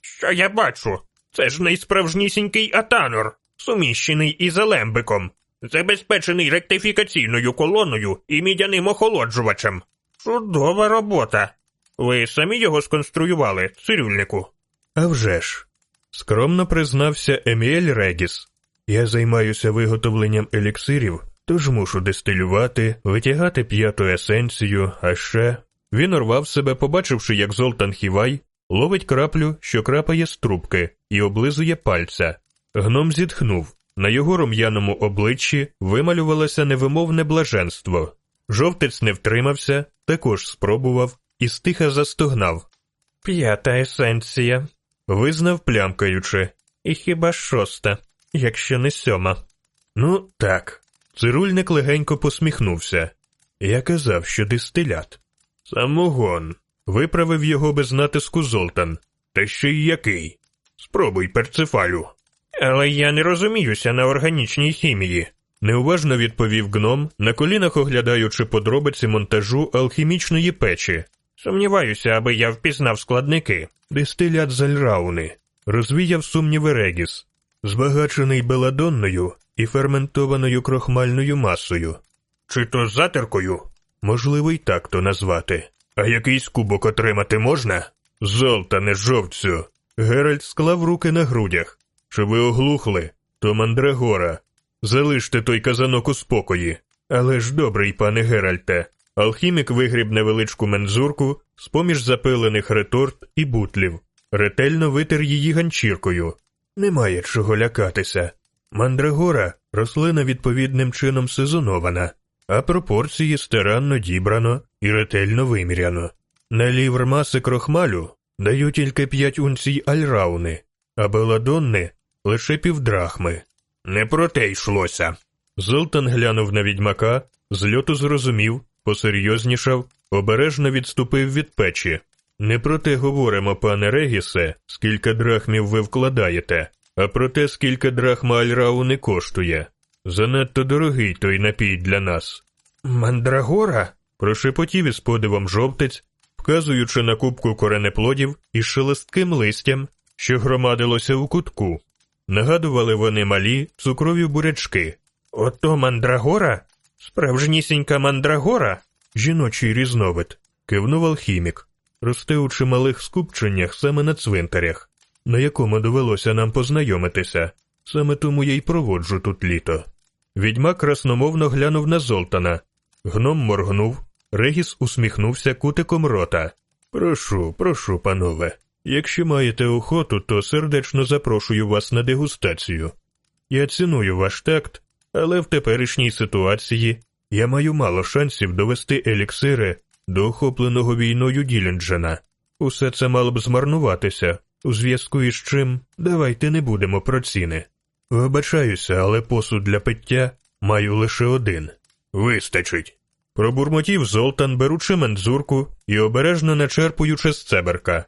Що я бачу? Це ж найсправжнісінький атанор, суміщений із алембиком, забезпечений ректифікаційною колоною і мідяним охолоджувачем. Чудова робота. Ви самі його сконструювали, цирюльнику. «А вже ж!» – скромно признався Еміель Регіс. Я займаюся виготовленням еліксирів, тож мушу дистилювати, витягати п'яту есенцію, а ще. Він урвав себе, побачивши, як Золтан Хівай ловить краплю, що крапає з трубки, і облизує пальця. Гном зітхнув. На його рум'яному обличчі вималювалося невимовне блаженство. Жовтець не втримався, також спробував і стиха застогнав. П'ята есенція, визнав плямкаючи, і хіба шоста, якщо не сьома. Ну, так. Цирульник легенько посміхнувся. Я казав, що дистилят. Самогон. Виправив його без натиску Золтан. Та ще й який? Спробуй перцефалю. Але я не розуміюся на органічній хімії, неуважно відповів гном, на колінах оглядаючи подробиці монтажу алхімічної печі. Сумніваюся, аби я впізнав складники. Дистилят з альрауни, розвіяв сумніви Регіс, збагачений беладонною і ферментованою крохмальною масою. Чи то з затеркою? Можливо, й так то назвати. А якийсь кубок отримати можна? Золтане жовцю. Геральт склав руки на грудях. Чи ви оглухли? То мандрагора. Залиште той казанок у спокої. Але ж добрий, пане Геральте. Алхімік вигріб невеличку мензурку з поміж запилених реторт і бутлів, ретельно витер її ганчіркою. Немає чого лякатися. Мандрагора рослина відповідним чином сезонована, а пропорції старанно дібрано і ретельно виміряно. На лівр маси крохмалю даю тільки п'ять унцій альрауни, а беладонни лише півдрахми. Не про те йшлося. Золтан глянув на відьмака, з льоту зрозумів, посерйознішав, обережно відступив від печі. Не про те говоримо, пане Регісе, скільки драхмів ви вкладаєте, а про те, скільки драхма альрауни коштує. Занадто дорогий той напій для нас. Мандрагора? прошепотів із подивом жовтець, вказуючи на кубку коренеплодів із шелестким листям, що громадилося у кутку. Нагадували вони малі цукрові бурячки. Ото мандрагора? Справжнісінька мандрагора? Жіночий різновид, кивнув алхімік, росте у чималих скупченнях саме на цвинтарях, на якому довелося нам познайомитися. Саме тому я й проводжу тут літо. Відьмак красномовно глянув на Золтана. Гном моргнув, Регіс усміхнувся кутиком рота. Прошу, прошу, панове. Якщо маєте охоту, то сердечно запрошую вас на дегустацію. Я ціную ваш такт, але в теперішній ситуації я маю мало шансів довести еліксири до охопленого війною Ділінджена. Усе це мало б змарнуватися, у зв'язку із чим давайте не будемо про ціни. Вибачаюся, але посуд для пиття маю лише один. Вистачить. Пробурмотів Золтан, беручи мензурку і обережно начерпуючи з цеберка.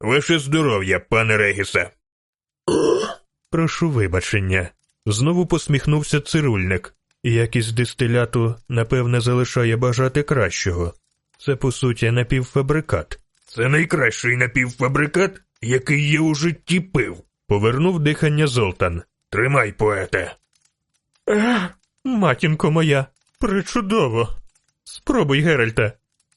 Ваше здоров'я, пане Регісе. Прошу вибачення. Знову посміхнувся цирульник. Якість дистиляту, напевне, залишає бажати кращого. Це, по суті, напівфабрикат. Це найкращий напівфабрикат, який я у житті пив. Повернув дихання Золтан. Тримай, поете. Ех, матінко моя, причудово. Спробуй, Геральта.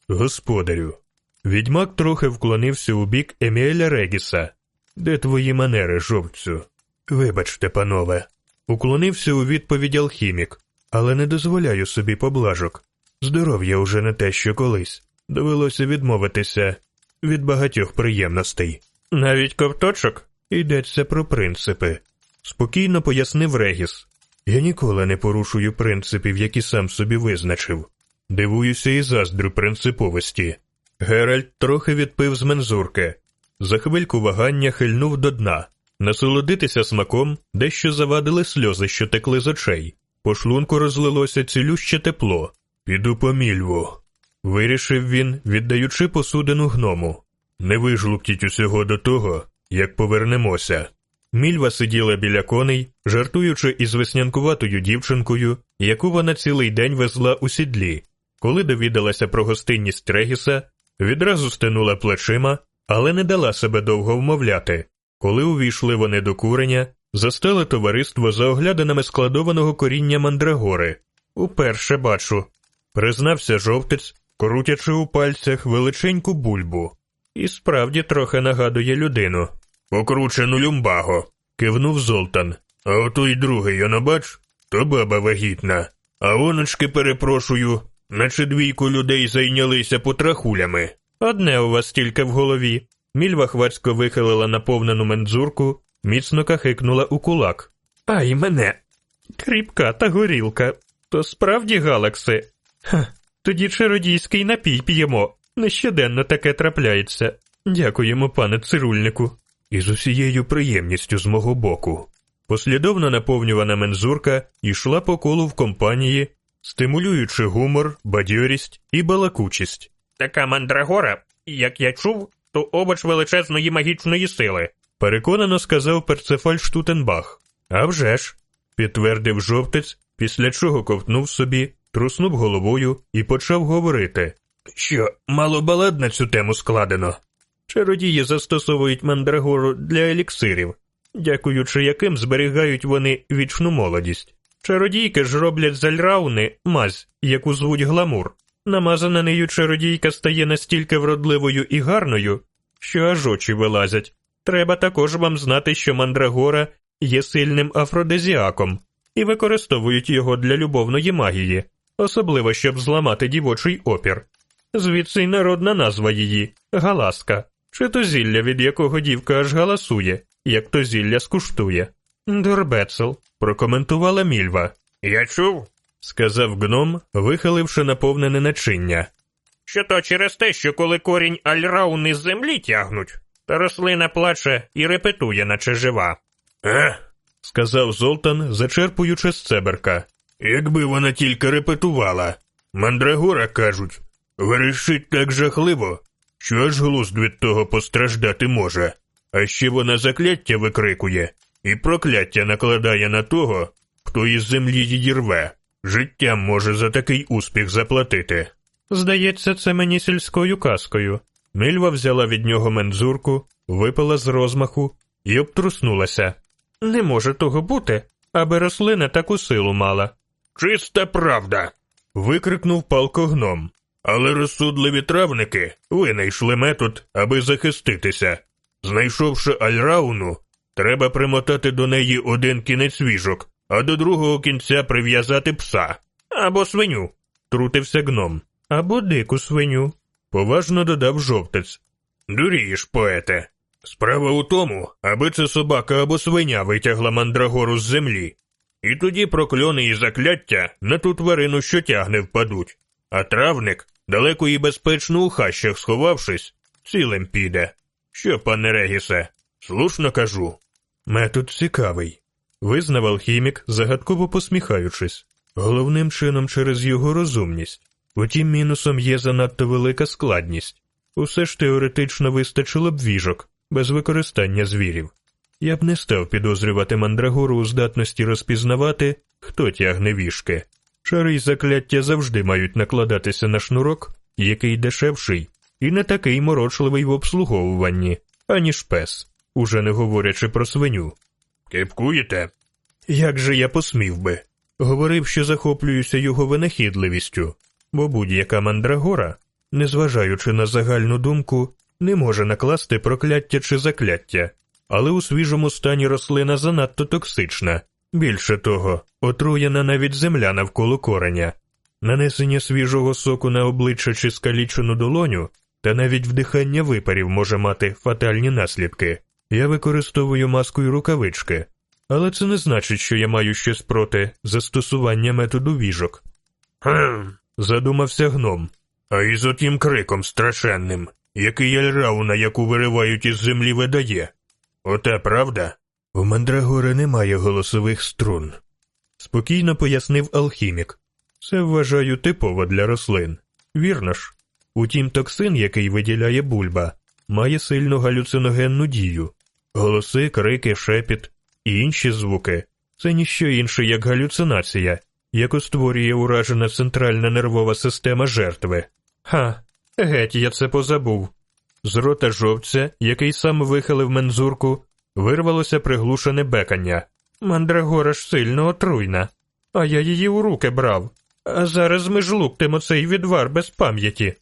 Господарю. Відьмак трохи вклонився у бік Еміеля Регіса. Де твої манери, жовцю? Вибачте, панове. Уклонився у відповідь алхімік, але не дозволяю собі поблажок. Здоров'я уже не те, що колись. Довелося відмовитися від багатьох приємностей. Навіть ковточок йдеться про принципи. Спокійно пояснив Регіс. Я ніколи не порушую принципів, які сам собі визначив. Дивуюся і заздрю принциповості. Геральт трохи відпив з мензурки. За хвильку вагання хильнув до дна. Насолодитися смаком дещо завадили сльози, що текли з очей. По шлунку розлилося цілюще тепло. Піду по мільву. Вирішив він, віддаючи посудину гному. Не вижлуктіть усього до того, як повернемося. Мільва сиділа біля коней, жартуючи із веснянкуватою дівчинкою, яку вона цілий день везла у сідлі. Коли довідалася про гостинність Регіса, відразу стинула плечима, але не дала себе довго вмовляти. Коли увійшли вони до куреня, застали товариство за оглядинами складованого коріння мандрагори. Уперше бачу, признався жовтець, крутячи у пальцях величеньку бульбу. І справді трохи нагадує людину. Покручену люмбаго, кивнув Золтан. А ото й другий, оно бач, то баба вагітна. А воночки, перепрошую, наче двійку людей зайнялися потрахулями. Одне у вас тільки в голові. Мільва хвацько вихилила наповнену мензурку, міцно кахикнула у кулак. Ай мене. Кріпка та горілка. То справді галакси. Ха, тоді чародійський напій п'ємо. Нещоденно таке трапляється. Дякуємо, пане цирульнику. І з усією приємністю з мого боку. Послідовно наповнювана мензурка йшла по колу в компанії, стимулюючи гумор, бадьорість і балакучість. Така мандрагора, як я чув, то обач величезної магічної сили, переконано сказав Перцефаль Штутенбах. «А вже ж», – підтвердив жовтець, після чого ковтнув собі, труснув головою і почав говорити. Що, мало балад на цю тему складено. Чародії застосовують мандрагору для еліксирів, дякуючи яким зберігають вони вічну молодість. Чародійки ж роблять з альрауни мазь, яку звуть гламур. Намазана нею чародійка стає настільки вродливою і гарною, що аж очі вилазять. Треба також вам знати, що мандрагора є сильним афродезіаком і використовують його для любовної магії, особливо щоб зламати дівочий опір. Звідси й народна назва її галаска, чи то зілля, від якого дівка аж галасує, як то зілля скуштує. Дорбецел, прокоментувала мільва. Я чув, сказав гном, вихиливши наповнене начиння. Що то через те, що коли корінь альрауни з землі тягнуть, то рослина плаче і репетує, наче жива. Е, сказав Золтан, зачерпуючи з цеберка. Якби вона тільки репетувала. Мандрагора, кажуть, верещить так жахливо, що аж глузд від того постраждати може. А ще вона закляття викрикує і прокляття накладає на того, хто із землі її рве. Життям може за такий успіх заплатити. Здається, це мені сільською казкою. Мильва взяла від нього мензурку, випила з розмаху і обтруснулася. Не може того бути, аби рослина таку силу мала. Чиста правда. викрикнув палко гном. Але розсудливі травники винайшли метод, аби захиститися. Знайшовши альрауну, треба примотати до неї один кінець віжок, а до другого кінця прив'язати пса або свиню, трутився гном, або дику свиню, поважно додав жовтець. Дурієш, поете. Справа у тому, аби це собака або свиня витягла мандрагору з землі. І тоді прокльони і закляття на ту тварину, що тягне, впадуть, а травник, далеко і безпечно у хащах сховавшись, цілим піде. Що, пане Регісе, слушно кажу. Метод цікавий, визнав алхімік, загадково посміхаючись, головним чином через його розумність. Утім, мінусом є занадто велика складність. Усе ж теоретично вистачило б віжок, без використання звірів. Я б не став підозрювати мандрагору у здатності розпізнавати, хто тягне віжки. Шари й закляття завжди мають накладатися на шнурок, який дешевший, і не такий морочливий в обслуговуванні, аніж пес, уже не говорячи про свиню. Кипкуєте? Як же я посмів би? Говорив, що захоплююся його винахідливістю, бо будь-яка мандрагора, незважаючи на загальну думку, не може накласти прокляття чи закляття, але у свіжому стані рослина занадто токсична. Більше того, отруєна навіть земля навколо кореня. Нанесення свіжого соку на обличчя чи скалічену долоню, та навіть вдихання випарів може мати фатальні наслідки. Я використовую маску й рукавички, але це не значить, що я маю щось проти застосування методу віжок. Хм, Задумався гном. а із отім криком страшенним, який ельрауна, яку виривають із землі, видає. Оте правда? У мандрагори немає голосових струн. Спокійно пояснив алхімік. Це вважаю типово для рослин. Вірно ж. Утім, токсин, який виділяє бульба, має сильну галюциногенну дію. Голоси, крики, шепіт і інші звуки це ніщо інше, як галюцинація, яку створює уражена центральна нервова система жертви. Ха, геть я це позабув. З рота жовця, який сам вихилив мензурку, вирвалося приглушене бекання. Мандрагора ж сильно отруйна, а я її у руки брав. А зараз ми ж луктимо цей відвар без пам'яті.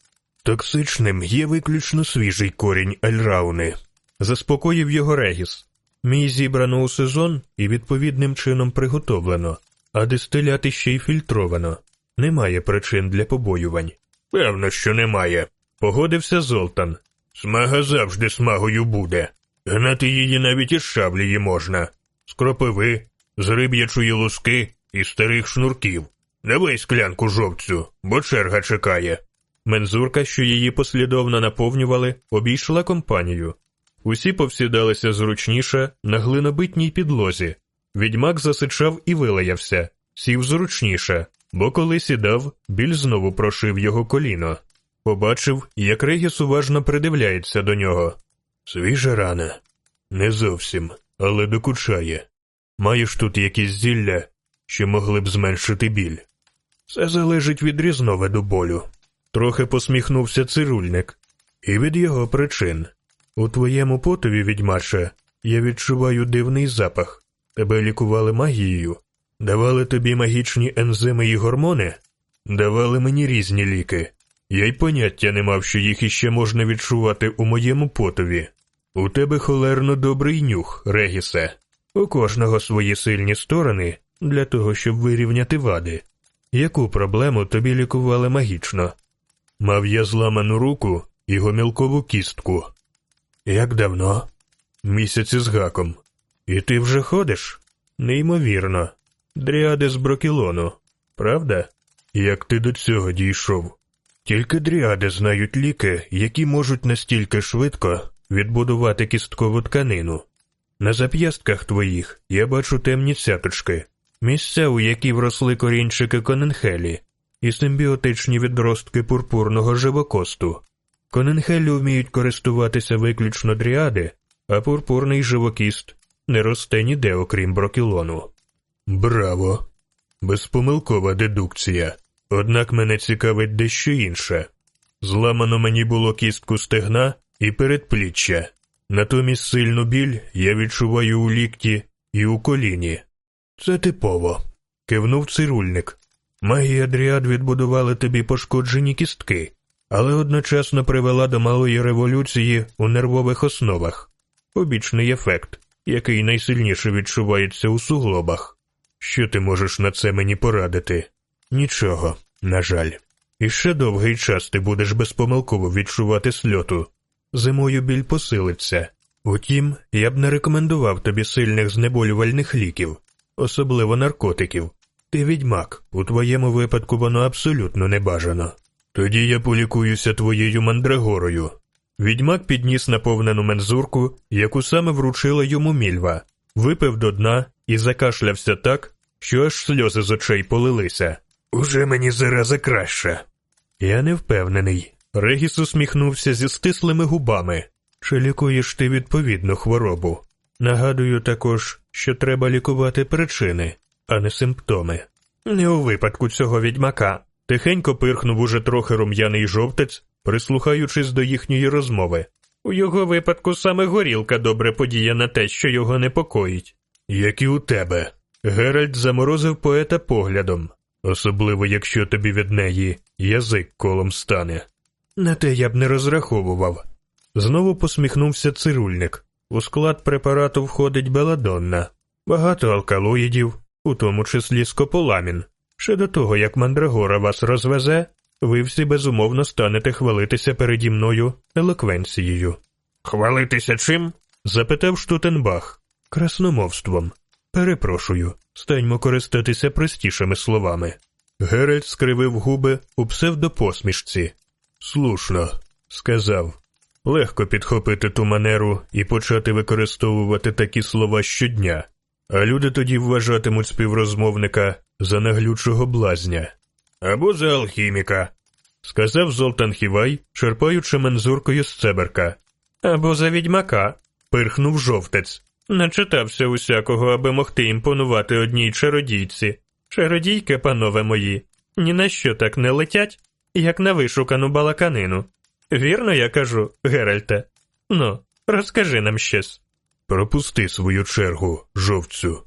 Токсичним є виключно свіжий корінь альрауни, заспокоїв його Регіс. Мій зібрано у сезон і відповідним чином приготовлено, а дистиляти ще й фільтровано. Немає причин для побоювань. Певно, що немає. Погодився Золтан. Смага завжди смагою буде. Гнати її навіть із шаблії можна. З кропиви, з риб'ячої луски і старих шнурків. Давай склянку жовцю, бо черга чекає. Мензурка, що її послідовно наповнювали, обійшла компанію. Усі повсідалися зручніше на глинобитній підлозі. Відьмак засичав і вилаявся, сів зручніше, бо коли сідав, біль знову прошив його коліно. Побачив, як Регіс уважно придивляється до нього. Свіжа рана. Не зовсім, але докучає. Маєш тут якісь зілля, що могли б зменшити біль. Це залежить від різновиду болю. Трохи посміхнувся цирульник. І від його причин. У твоєму потові, відьмаче, я відчуваю дивний запах. Тебе лікували магією, давали тобі магічні ензими і гормони, давали мені різні ліки. Я й поняття не мав, що їх іще можна відчувати у моєму потові. У тебе холерно добрий нюх, Регісе. У кожного свої сильні сторони для того, щоб вирівняти вади. Яку проблему тобі лікували магічно? Мав я зламану руку і гомілкову кістку. Як давно? Місяці з гаком. І ти вже ходиш? Неймовірно. Дріади з брокілону, правда? Як ти до цього дійшов? Тільки дріади знають ліки, які можуть настільки швидко відбудувати кісткову тканину. На зап'ястках твоїх я бачу темні цяточки, місця, у які вросли корінчики коненхелі, і симбіотичні відростки пурпурного живокосту. Коненхелі вміють користуватися виключно дріади, а пурпурний живокіст не росте ніде, окрім брокілону. Браво! Безпомилкова дедукція. Однак мене цікавить дещо інше. Зламано мені було кістку стегна і передпліччя. Натомість сильну біль я відчуваю у лікті і у коліні. Це типово, кивнув цирульник. Магія дріад відбудувала тобі пошкоджені кістки, але одночасно привела до малої революції у нервових основах, побічний ефект, який найсильніше відчувається у суглобах. Що ти можеш на це мені порадити? Нічого, на жаль. І ще довгий час ти будеш безпомилково відчувати сльоту. Зимою біль посилиться. Утім, я б не рекомендував тобі сильних знеболювальних ліків. особливо наркотиків. Ти відьмак, у твоєму випадку воно абсолютно не бажано. Тоді я полікуюся твоєю мандрагорою. Відьмак підніс наповнену мензурку, яку саме вручила йому мільва, випив до дна і закашлявся так, що аж сльози з очей полилися. Уже мені зараза краще. Я не впевнений. Регіс усміхнувся зі стислими губами. Чи лікуєш ти відповідну хворобу? Нагадую також, що треба лікувати причини, а не симптоми. Не у випадку цього відьмака. Тихенько пирхнув уже трохи рум'яний жовтець, прислухаючись до їхньої розмови. У його випадку саме горілка добре подіє на те, що його непокоїть. Як і у тебе. Геральт заморозив поета поглядом, особливо якщо тобі від неї язик колом стане. На те я б не розраховував. Знову посміхнувся цирульник. У склад препарату входить беладонна, багато алкалоїдів, у тому числі скополамін. Ще до того, як мандрагора вас розвезе, ви всі безумовно станете хвалитися переді мною елоквенцією. Хвалитися чим? запитав Штутенбах. Красномовством. Перепрошую, станьмо користатися простішими словами. Геральт скривив губи у псевдопосмішці. Слушно, сказав. Легко підхопити ту манеру і почати використовувати такі слова щодня, а люди тоді вважатимуть співрозмовника за наглючого блазня. Або за алхіміка, сказав Золтан Хівай, черпаючи мензуркою з цеберка. Або за відьмака, пирхнув жовтець. Начитався усякого, аби могти імпонувати одній чародійці. Чародійки, панове мої, ні на що так не летять, як на вишукану балаканину. Вірно, я кажу, Геральте? Ну, розкажи нам щось. Пропусти свою чергу, жовцю.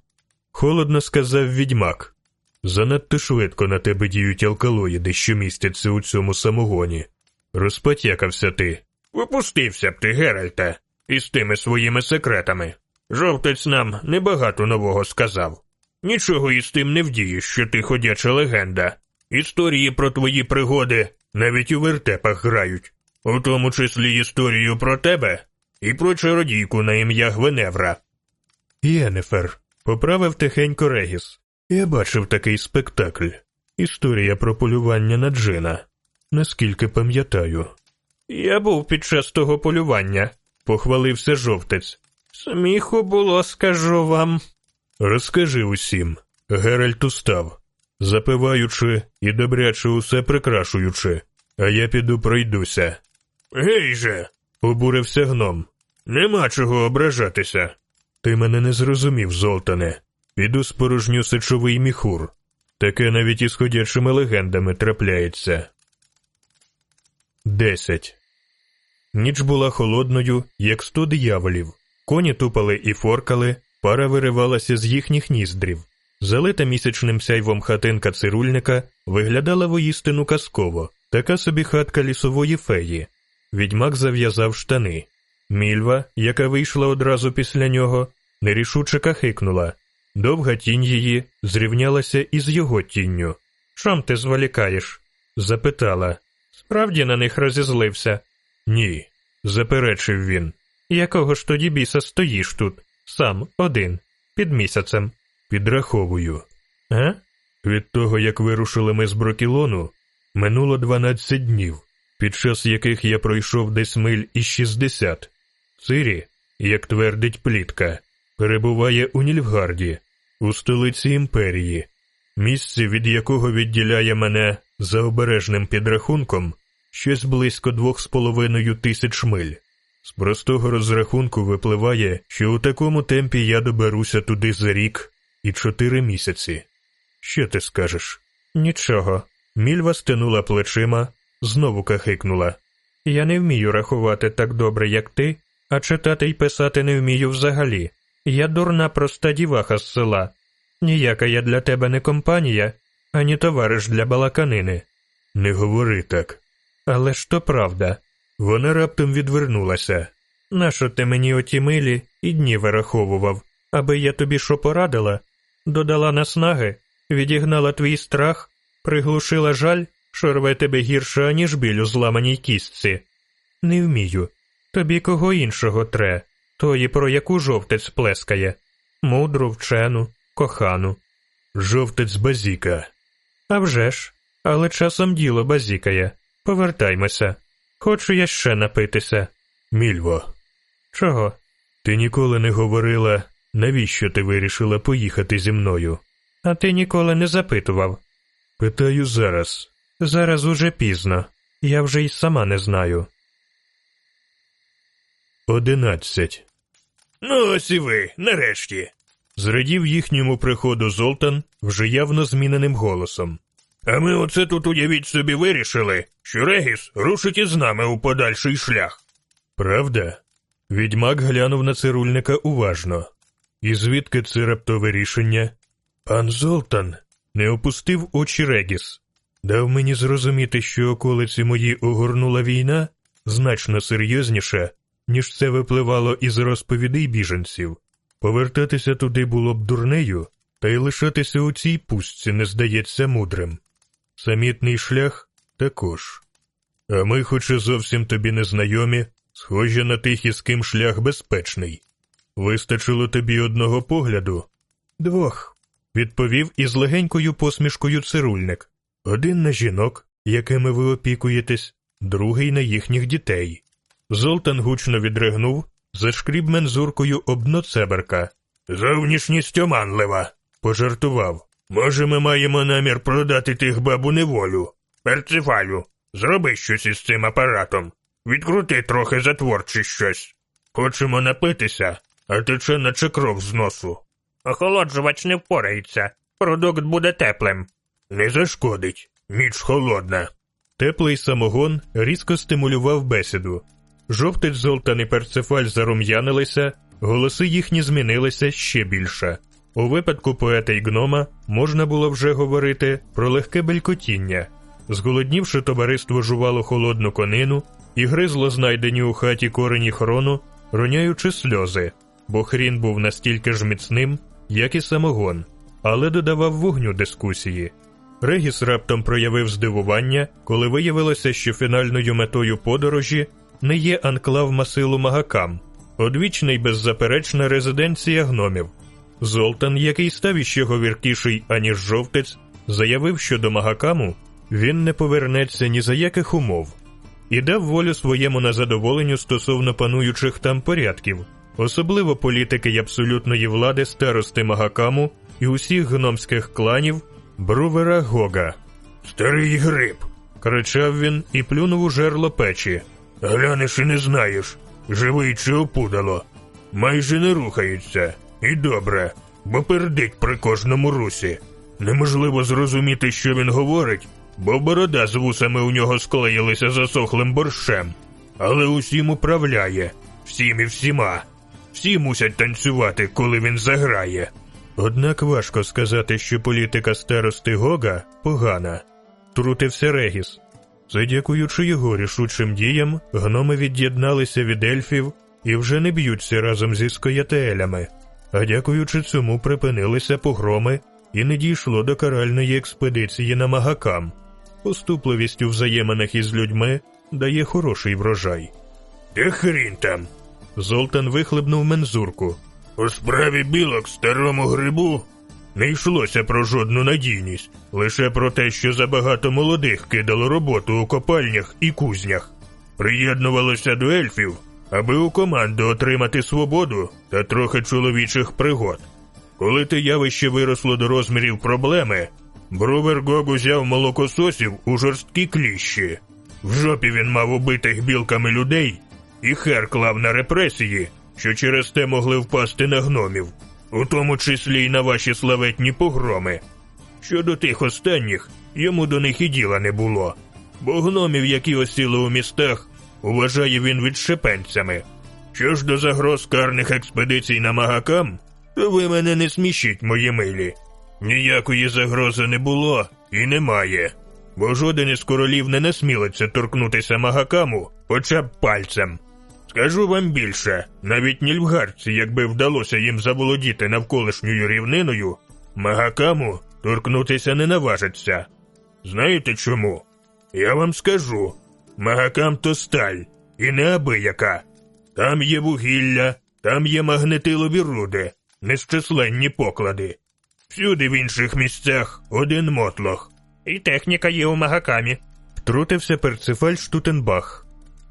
Холодно сказав відьмак. Занадто швидко на тебе діють алкалоїди, що містяться у цьому самогоні. Розпотякався ти. Випустився б ти, Геральте, із тими своїми секретами. Жовтець нам небагато нового сказав. Нічого із тим не вдієш, що ти ходяча легенда. Історії про твої пригоди навіть у вертепах грають, у тому числі історію про тебе і про чародійку на ім'я Гвеневра. Єнефер, поправив тихенько Регіс. Я бачив такий спектакль. Історія про полювання на джина. Наскільки пам'ятаю. Я був під час того полювання, похвалився жовтець. Сміху було, скажу вам. Розкажи усім. Геральт устав, запиваючи і добряче усе прикрашуючи, а я піду пройдуся. Гей же, обурився гном. Нема чого ображатися. Ти мене не зрозумів, Золтане. Піду спорожню сечовий міхур. Таке навіть із ходячими легендами трапляється. Десять. Ніч була холодною, як сто дияволів. Коні тупали і форкали, пара виривалася з їхніх ніздрів. Залита місячним сяйвом хатинка цирульника виглядала воїстину казково, така собі хатка лісової феї. Відьмак зав'язав штани. Мільва, яка вийшла одразу після нього, нерішуче кахикнула. Довга тінь її зрівнялася із його тінню. Чом ти зволікаєш? запитала. Справді на них розізлився? Ні, заперечив він. Якого ж тоді біса стоїш тут? Сам один, під місяцем. Підраховую. А? Від того, як вирушили ми з Брокілону, минуло 12 днів, під час яких я пройшов десь миль із 60. Цирі, як твердить плітка, перебуває у Нільфгарді, у столиці імперії, місце, від якого відділяє мене за обережним підрахунком щось близько двох з половиною тисяч миль. З простого розрахунку випливає, що у такому темпі я доберуся туди за рік і чотири місяці. Що ти скажеш? Нічого. Мільва стинула плечима, знову кахикнула. Я не вмію рахувати так добре, як ти, а читати й писати не вмію взагалі. Я дурна проста діваха з села. Ніяка я для тебе не компанія, ані товариш для балаканини. Не говори так. Але ж то правда. Вона раптом відвернулася. Нащо ти мені оті милі і дні вираховував, аби я тобі що порадила? Додала наснаги, відігнала твій страх, приглушила жаль, що рве тебе гірше, аніж біль у зламаній кістці. Не вмію. Тобі кого іншого тре, тої, про яку жовтець плескає, мудру, вчену, Кохану. Жовтець базіка. «А вже ж, але часом діло базікає. Повертаймося. Хочу я ще напитися. Мільво. Чого? Ти ніколи не говорила, навіщо ти вирішила поїхати зі мною? А ти ніколи не запитував. Питаю зараз. Зараз уже пізно. Я вже й сама не знаю. Одинадцять. Ну, ось і ви, нарешті. Зрадів їхньому приходу Золтан вже явно зміненим голосом. А ми оце тут уявіть собі вирішили, що Регіс рушить із нами у подальший шлях. Правда? Відьмак глянув на цирульника уважно. І звідки це раптове рішення? Пан Золтан не опустив очі Регіс. Дав мені зрозуміти, що околиці мої огорнула війна значно серйозніше, ніж це випливало із розповідей біженців. Повертатися туди було б дурнею, та й лишатися у цій пустці не здається мудрим. Самітний шлях також. А ми, хоч і зовсім тобі не знайомі, схожі на тих, із ким шлях безпечний. Вистачило тобі одного погляду? Двох, відповів із легенькою посмішкою цирульник. Один на жінок, якими ви опікуєтесь, другий на їхніх дітей. Золтан гучно відригнув, зашкріб мензуркою об дно. Зовнішність оманлива. Пожартував. Може, ми маємо намір продати тих бабу неволю. Перцефалю, зроби щось із цим апаратом. Відкрути трохи затвор чи щось. Хочемо напитися, а тече наче кров з носу. Охолоджувач не впорається. Продукт буде теплим. Не зашкодить. Ніч холодна. Теплий самогон різко стимулював бесіду. Жовтець Золтан і Перцефаль зарум'янилися, голоси їхні змінилися ще більше. У випадку поета й гнома можна було вже говорити про легке белькотіння. Зголоднівши, товариство жувало холодну конину і гризло знайдені у хаті корені хрону, роняючи сльози, бо хрін був настільки ж міцним, як і самогон, але додавав вогню дискусії. Регіс раптом проявив здивування, коли виявилося, що фінальною метою подорожі не є анклав Масилу Магакам, одвічна й беззаперечна резиденція гномів. Золтан, який став іще говіркіший, аніж жовтець, заявив, що до Магакаму він не повернеться ні за яких умов, і дав волю своєму незадоволенню стосовно пануючих там порядків, особливо політики й абсолютної влади старости Магакаму і усіх гномських кланів Брувера Гога. Старий гриб. кричав він і плюнув у жерло печі. Глянеш і не знаєш, живий чи опудало. Майже не рухається. І добре, бо пердить при кожному русі. Неможливо зрозуміти, що він говорить, бо борода з вусами у нього склеїлися засохлим борщем. Але усім управляє, всім і всіма. Всі мусять танцювати, коли він заграє. Однак важко сказати, що політика старости Гога погана. Трутився Регіс. Задякуючи його рішучим діям, гноми від'єдналися від ельфів і вже не б'ються разом зі скоятеелями, а дякуючи цьому припинилися погроми і не дійшло до каральної експедиції на Магакам. Поступливість у взаєминах із людьми дає хороший врожай. Де хрін там? Золтан вихлебнув мензурку. У справі білок старому грибу не йшлося про жодну надійність, лише про те, що забагато молодих кидало роботу у копальнях і кузнях, приєднувалося до ельфів, аби у команду отримати свободу та трохи чоловічих пригод. Коли те явище виросло до розмірів проблеми, Брувер Гог узяв молокососів у жорсткі кліщі. В жопі він мав убитих білками людей і хер клав на репресії, що через те могли впасти на гномів, у тому числі й на ваші славетні погроми. Щодо тих останніх, йому до них і діла не було, бо гномів, які осіли у містах, вважає він відшепенцями. Що ж до загроз карних експедицій на Магакам, то ви мене не смішіть, мої милі. Ніякої загрози не було і немає, бо жоден із королів не насмілиться торкнутися Магакаму хоча б пальцем. Скажу вам більше, навіть нільфгарці, якби вдалося їм заволодіти навколишньою рівниною, Магакаму торкнутися не наважаться. Знаєте чому? Я вам скажу Магакам то сталь, і неабияка. Там є вугілля, там є магнетилові руди, незчисленні поклади. Всюди в інших місцях один мотлох. І техніка є у Магакамі. Втрутився Перцефаль Штутенбах.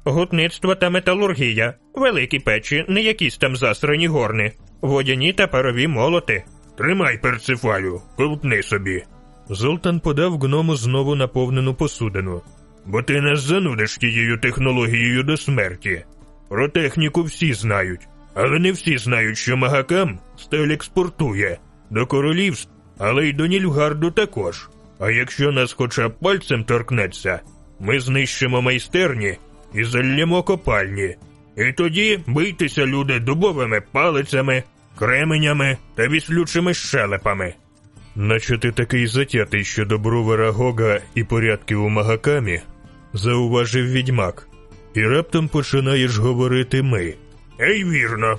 Гутництво та металургія, великі печі, не якісь там засрані горни, водяні та парові молоти. Тримай перцефалю, ковтни собі. Золтан подав гному знову наповнену посудину. Бо ти нас занудиш тією технологією до смерті. Про техніку всі знають, але не всі знають, що Магакам стель експортує до королівств, але й до Нільфгарду також. А якщо нас хоча б пальцем торкнеться, ми знищимо майстерні і залємо копальні. І тоді бийтеся люди дубовими палицями, кременями та віслючими щелепами. Наче ти такий затятий щодо бровера Гога і порядків у Магакамі, зауважив відьмак, і раптом починаєш говорити ми. Ей, вірно,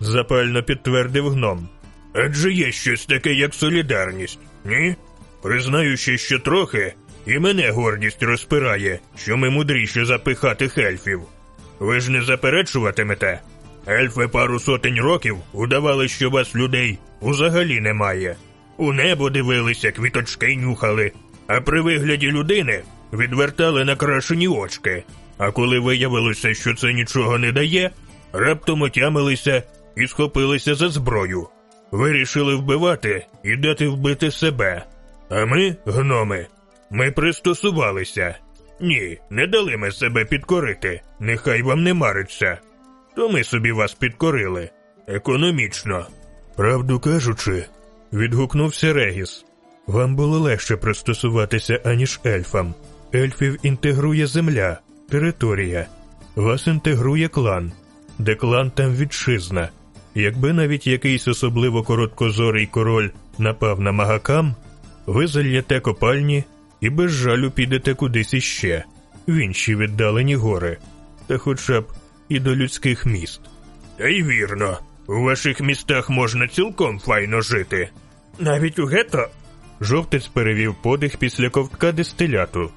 запально підтвердив гном. Адже є щось таке, як солідарність, ні? Признаю ще, що трохи, і мене гордість розпирає, що ми мудріші запихатих ельфів. Ви ж не заперечуватимете? Ельфи пару сотень років удавали, що вас людей взагалі немає. У небо дивилися, квіточки нюхали, а при вигляді людини відвертали накрашені очки. А коли виявилося, що це нічого не дає, раптом отямилися і схопилися за зброю. Вирішили вбивати і дати вбити себе. А ми, гноми, ми пристосувалися. Ні, не дали ми себе підкорити, нехай вам не мариться. То ми собі вас підкорили економічно. Правду кажучи, відгукнувся Регіс. Вам було легше пристосуватися, аніж ельфам. Ельфів інтегрує земля, територія. Вас інтегрує клан, де клан там вітчизна. Якби навіть якийсь особливо короткозорий король напав на магакам, ви зальєте копальні і без жалю підете кудись іще, в інші віддалені гори, та хоча б і до людських міст. Та й вірно, у ваших містах можна цілком файно жити. Навіть у гетто? Жовтець перевів подих після ковтка дистиляту.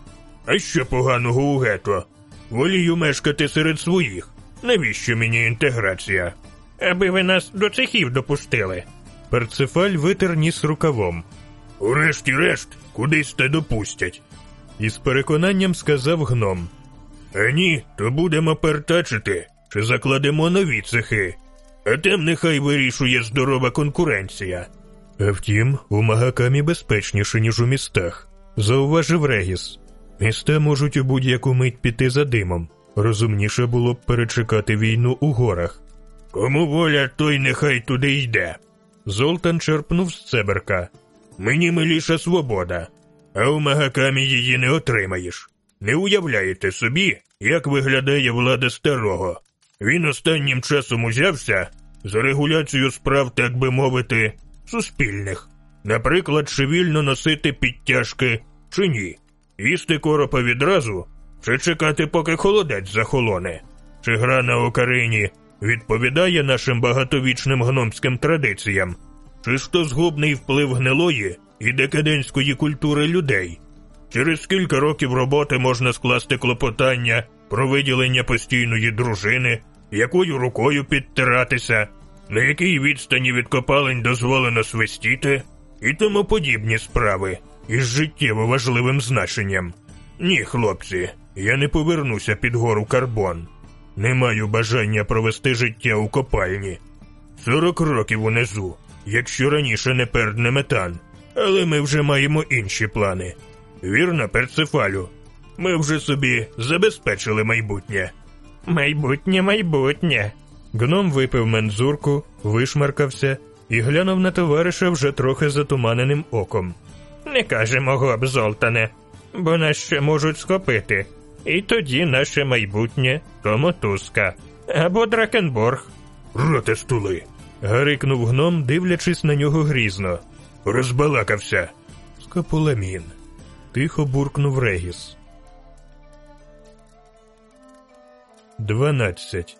А що поганого у гето? Волію мешкати серед своїх. Навіщо мені інтеграція? Аби ви нас до цехів допустили. Перцефаль витер ніс рукавом. Урешті-решт, кудись те допустять. Із переконанням сказав гном. А ні, то будемо пертачити, чи закладемо нові цехи. А тем нехай вирішує здорова конкуренція. А втім, у Магакамі безпечніше, ніж у містах, зауважив Регіс. Міста можуть у будь-яку мить піти за димом. Розумніше було б перечекати війну у горах. Кому воля, той нехай туди йде. Золтан черпнув з цеберка. Мені миліша свобода, а у Магакамі її не отримаєш. Не уявляєте собі, як виглядає влада старого. Він останнім часом узявся за регуляцію справ, так би мовити, суспільних. Наприклад, чи вільно носити підтяжки, чи ні, їсти коропа відразу, чи чекати, поки холодець захолоне, чи гра на окарині відповідає нашим багатовічним гномським традиціям, чи ж згубний вплив гнилої і декадентської культури людей. Через кілька років роботи можна скласти клопотання про виділення постійної дружини, якою рукою підтиратися, на якій відстані від копалень дозволено свистіти, і тому подібні справи із життєво важливим значенням. Ні, хлопці, я не повернуся під гору карбон. Не маю бажання провести життя у копальні. Сорок років унизу, якщо раніше не пердне метан, але ми вже маємо інші плани. Вірно, перцефалю. Ми вже собі забезпечили майбутнє. Майбутнє, майбутнє. Гном випив мензурку, вишмаркався і глянув на товариша вже трохи затуманеним оком. Не кажемо гоб, Золтане, бо нас ще можуть схопити. І тоді наше майбутнє то мотузка або Дракенборг. Роти стули. Гарикнув гном, дивлячись на нього грізно. Розбалакався. Скополамін. Тихо буркнув Регіс. 12.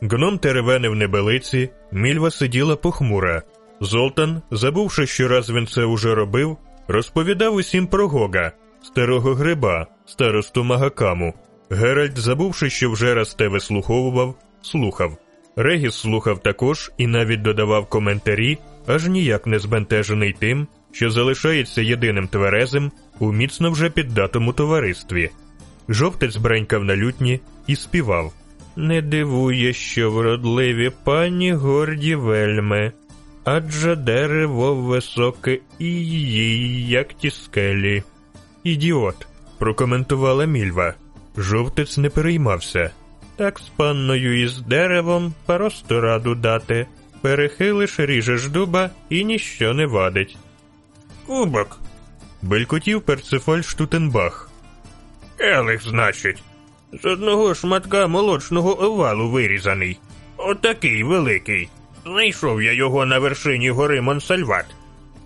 Гном теревенив небелиці, мільва сиділа похмура. Золтан, забувши, що раз він це уже робив, розповідав усім про Гога, старого гриба, старосту Магакаму. Геральт, забувши, що вже раз те вислуховував, слухав. Регіс слухав також і навіть додавав коментарі, аж ніяк не збентежений тим, що залишається єдиним тверезим у міцно вже піддатому товаристві. Жовтець бренькав на лютні і співав Не дивує, що вродливі пані горді вельми, адже дерево високе і її, як ті скелі. Ідіот, прокоментувала мільва. Жовтець не переймався. Так з панною і з деревом просто раду дати. Перехилиш, ріжеш дуба і ніщо не вадить. Кубок. Белькотів Перцефаль Штутенбах. Елих, значить. З одного шматка молочного овалу вирізаний. Отакий великий. Знайшов я його на вершині гори Монсальват.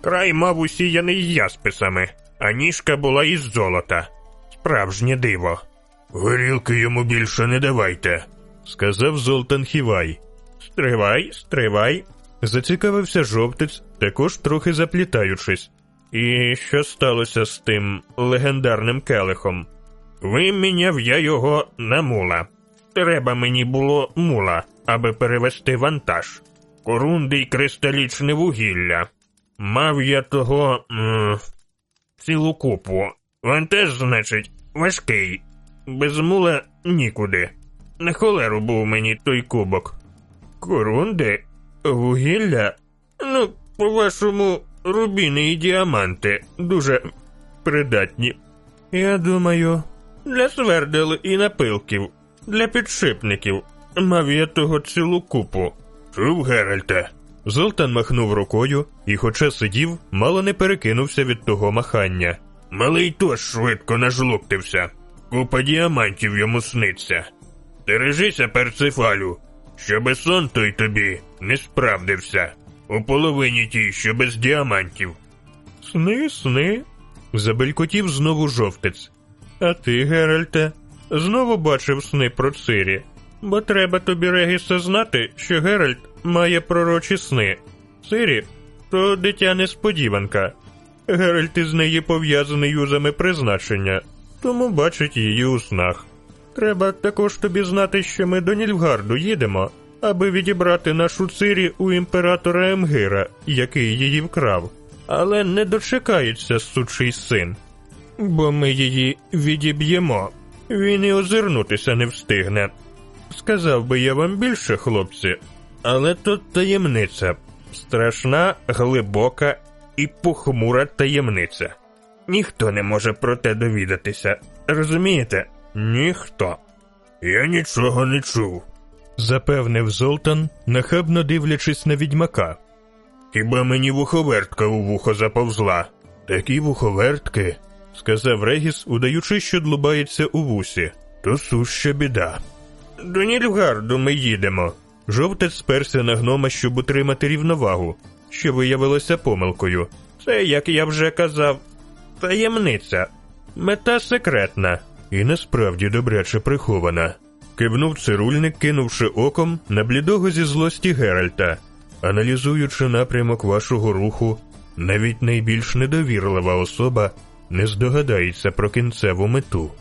Край мав усіяний ясписами, а ніжка була із золота. Справжнє диво. Горілки йому більше не давайте, сказав Золтан Хівай. Стривай, стривай. Зацікавився жовтець, також трохи заплітаючись. І що сталося з тим легендарним келихом? Виміняв я його на мула. Треба мені було мула, аби перевести вантаж. Корунди й кристалічне вугілля. Мав я того м цілу купу. Вантаж, значить, важкий. Без мула нікуди. На холеру був мені той кубок. Корунди? Вугілля? Ну, по-вашому, рубіни і діаманти дуже придатні. Я думаю, для свердел і напилків, для підшипників. Мав я того цілу купу. Чув, Геральте? Золтан махнув рукою і, хоча сидів, мало не перекинувся від того махання. Малий тож швидко нажлуктився. Купа діамантів йому сниться. Стережися, перцефалю, щоби сон той тобі не справдився. У половині тій, що без діамантів. Сни, сни. Забелькотів знову жовтець. А ти, Геральте, знову бачив сни про Цирі. Бо треба тобі, Регісе, знати, що Геральт має пророчі сни. Цирі то дитя несподіванка. Геральт із неї пов'язаний юзами призначення, тому бачить її у снах. Треба також тобі знати, що ми до Нільфгарду їдемо, аби відібрати нашу цирі у імператора Емгира, який її вкрав, але не дочекається сучий син. Бо ми її відіб'ємо, він і озирнутися не встигне. Сказав би я вам більше, хлопці, але тут таємниця страшна, глибока і похмура таємниця. Ніхто не може про те довідатися. Розумієте? Ніхто. Я нічого не чув, запевнив Золтан, нахабно дивлячись на відьмака. Хіба мені вуховертка у вухо заповзла? Такі вуховертки, сказав Регіс, удаючи, що длубається у вусі, то суща біда. До Нільфгарду ми їдемо. Жовтець сперся на гнома, щоб утримати рівновагу, що виявилося помилкою. Це, як я вже казав, таємниця, мета секретна і насправді добряче прихована. Кивнув цирульник, кинувши оком на блідого зі злості Геральта, аналізуючи напрямок вашого руху, навіть найбільш недовірлива особа не здогадається про кінцеву мету.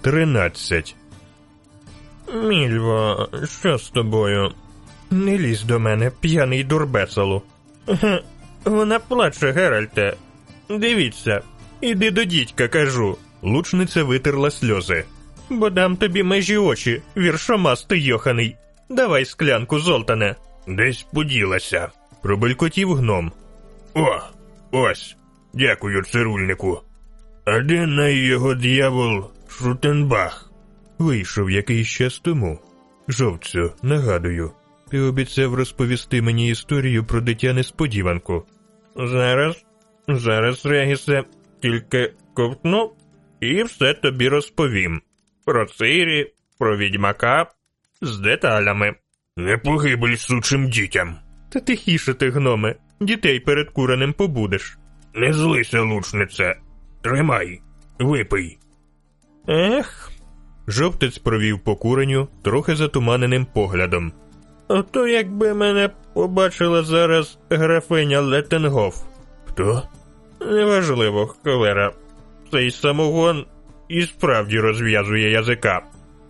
13. Мільво, що з тобою? Не лізь до мене, п'яний дурбецелу. Вона плаче, Геральте. Дивіться, іди до дідька, кажу. Лучниця витерла сльози. Бо дам тобі межі очі, віршомастий йоханий. Давай склянку, Золтане. Десь поділася. Пробелькотів гном. О, ось. Дякую, цирульнику. А де на його дьявол Шрутенбах? Вийшов якийсь час тому. Жовцю, нагадую, ти обіцяв розповісти мені історію про дитя несподіванку. Зараз, зараз, Регісе, тільки ковтну і все тобі розповім. Про Цирі, про відьмака з деталями. Не погибель сучим дітям. Та тихіше ти, гноме, дітей перед куреним побудеш. Не злися, лучнице. Тримай, випий. Ех. Жовтець провів по куреню трохи затуманеним поглядом. Ото якби мене побачила зараз графиня Леттенгоф. Хто? Неважливо, холера. Цей самогон і справді розв'язує язика.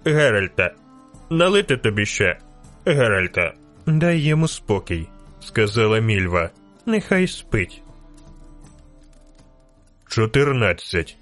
Геральте, налити тобі ще, Геральте. Дай йому спокій, сказала мільва. Нехай спить. 14.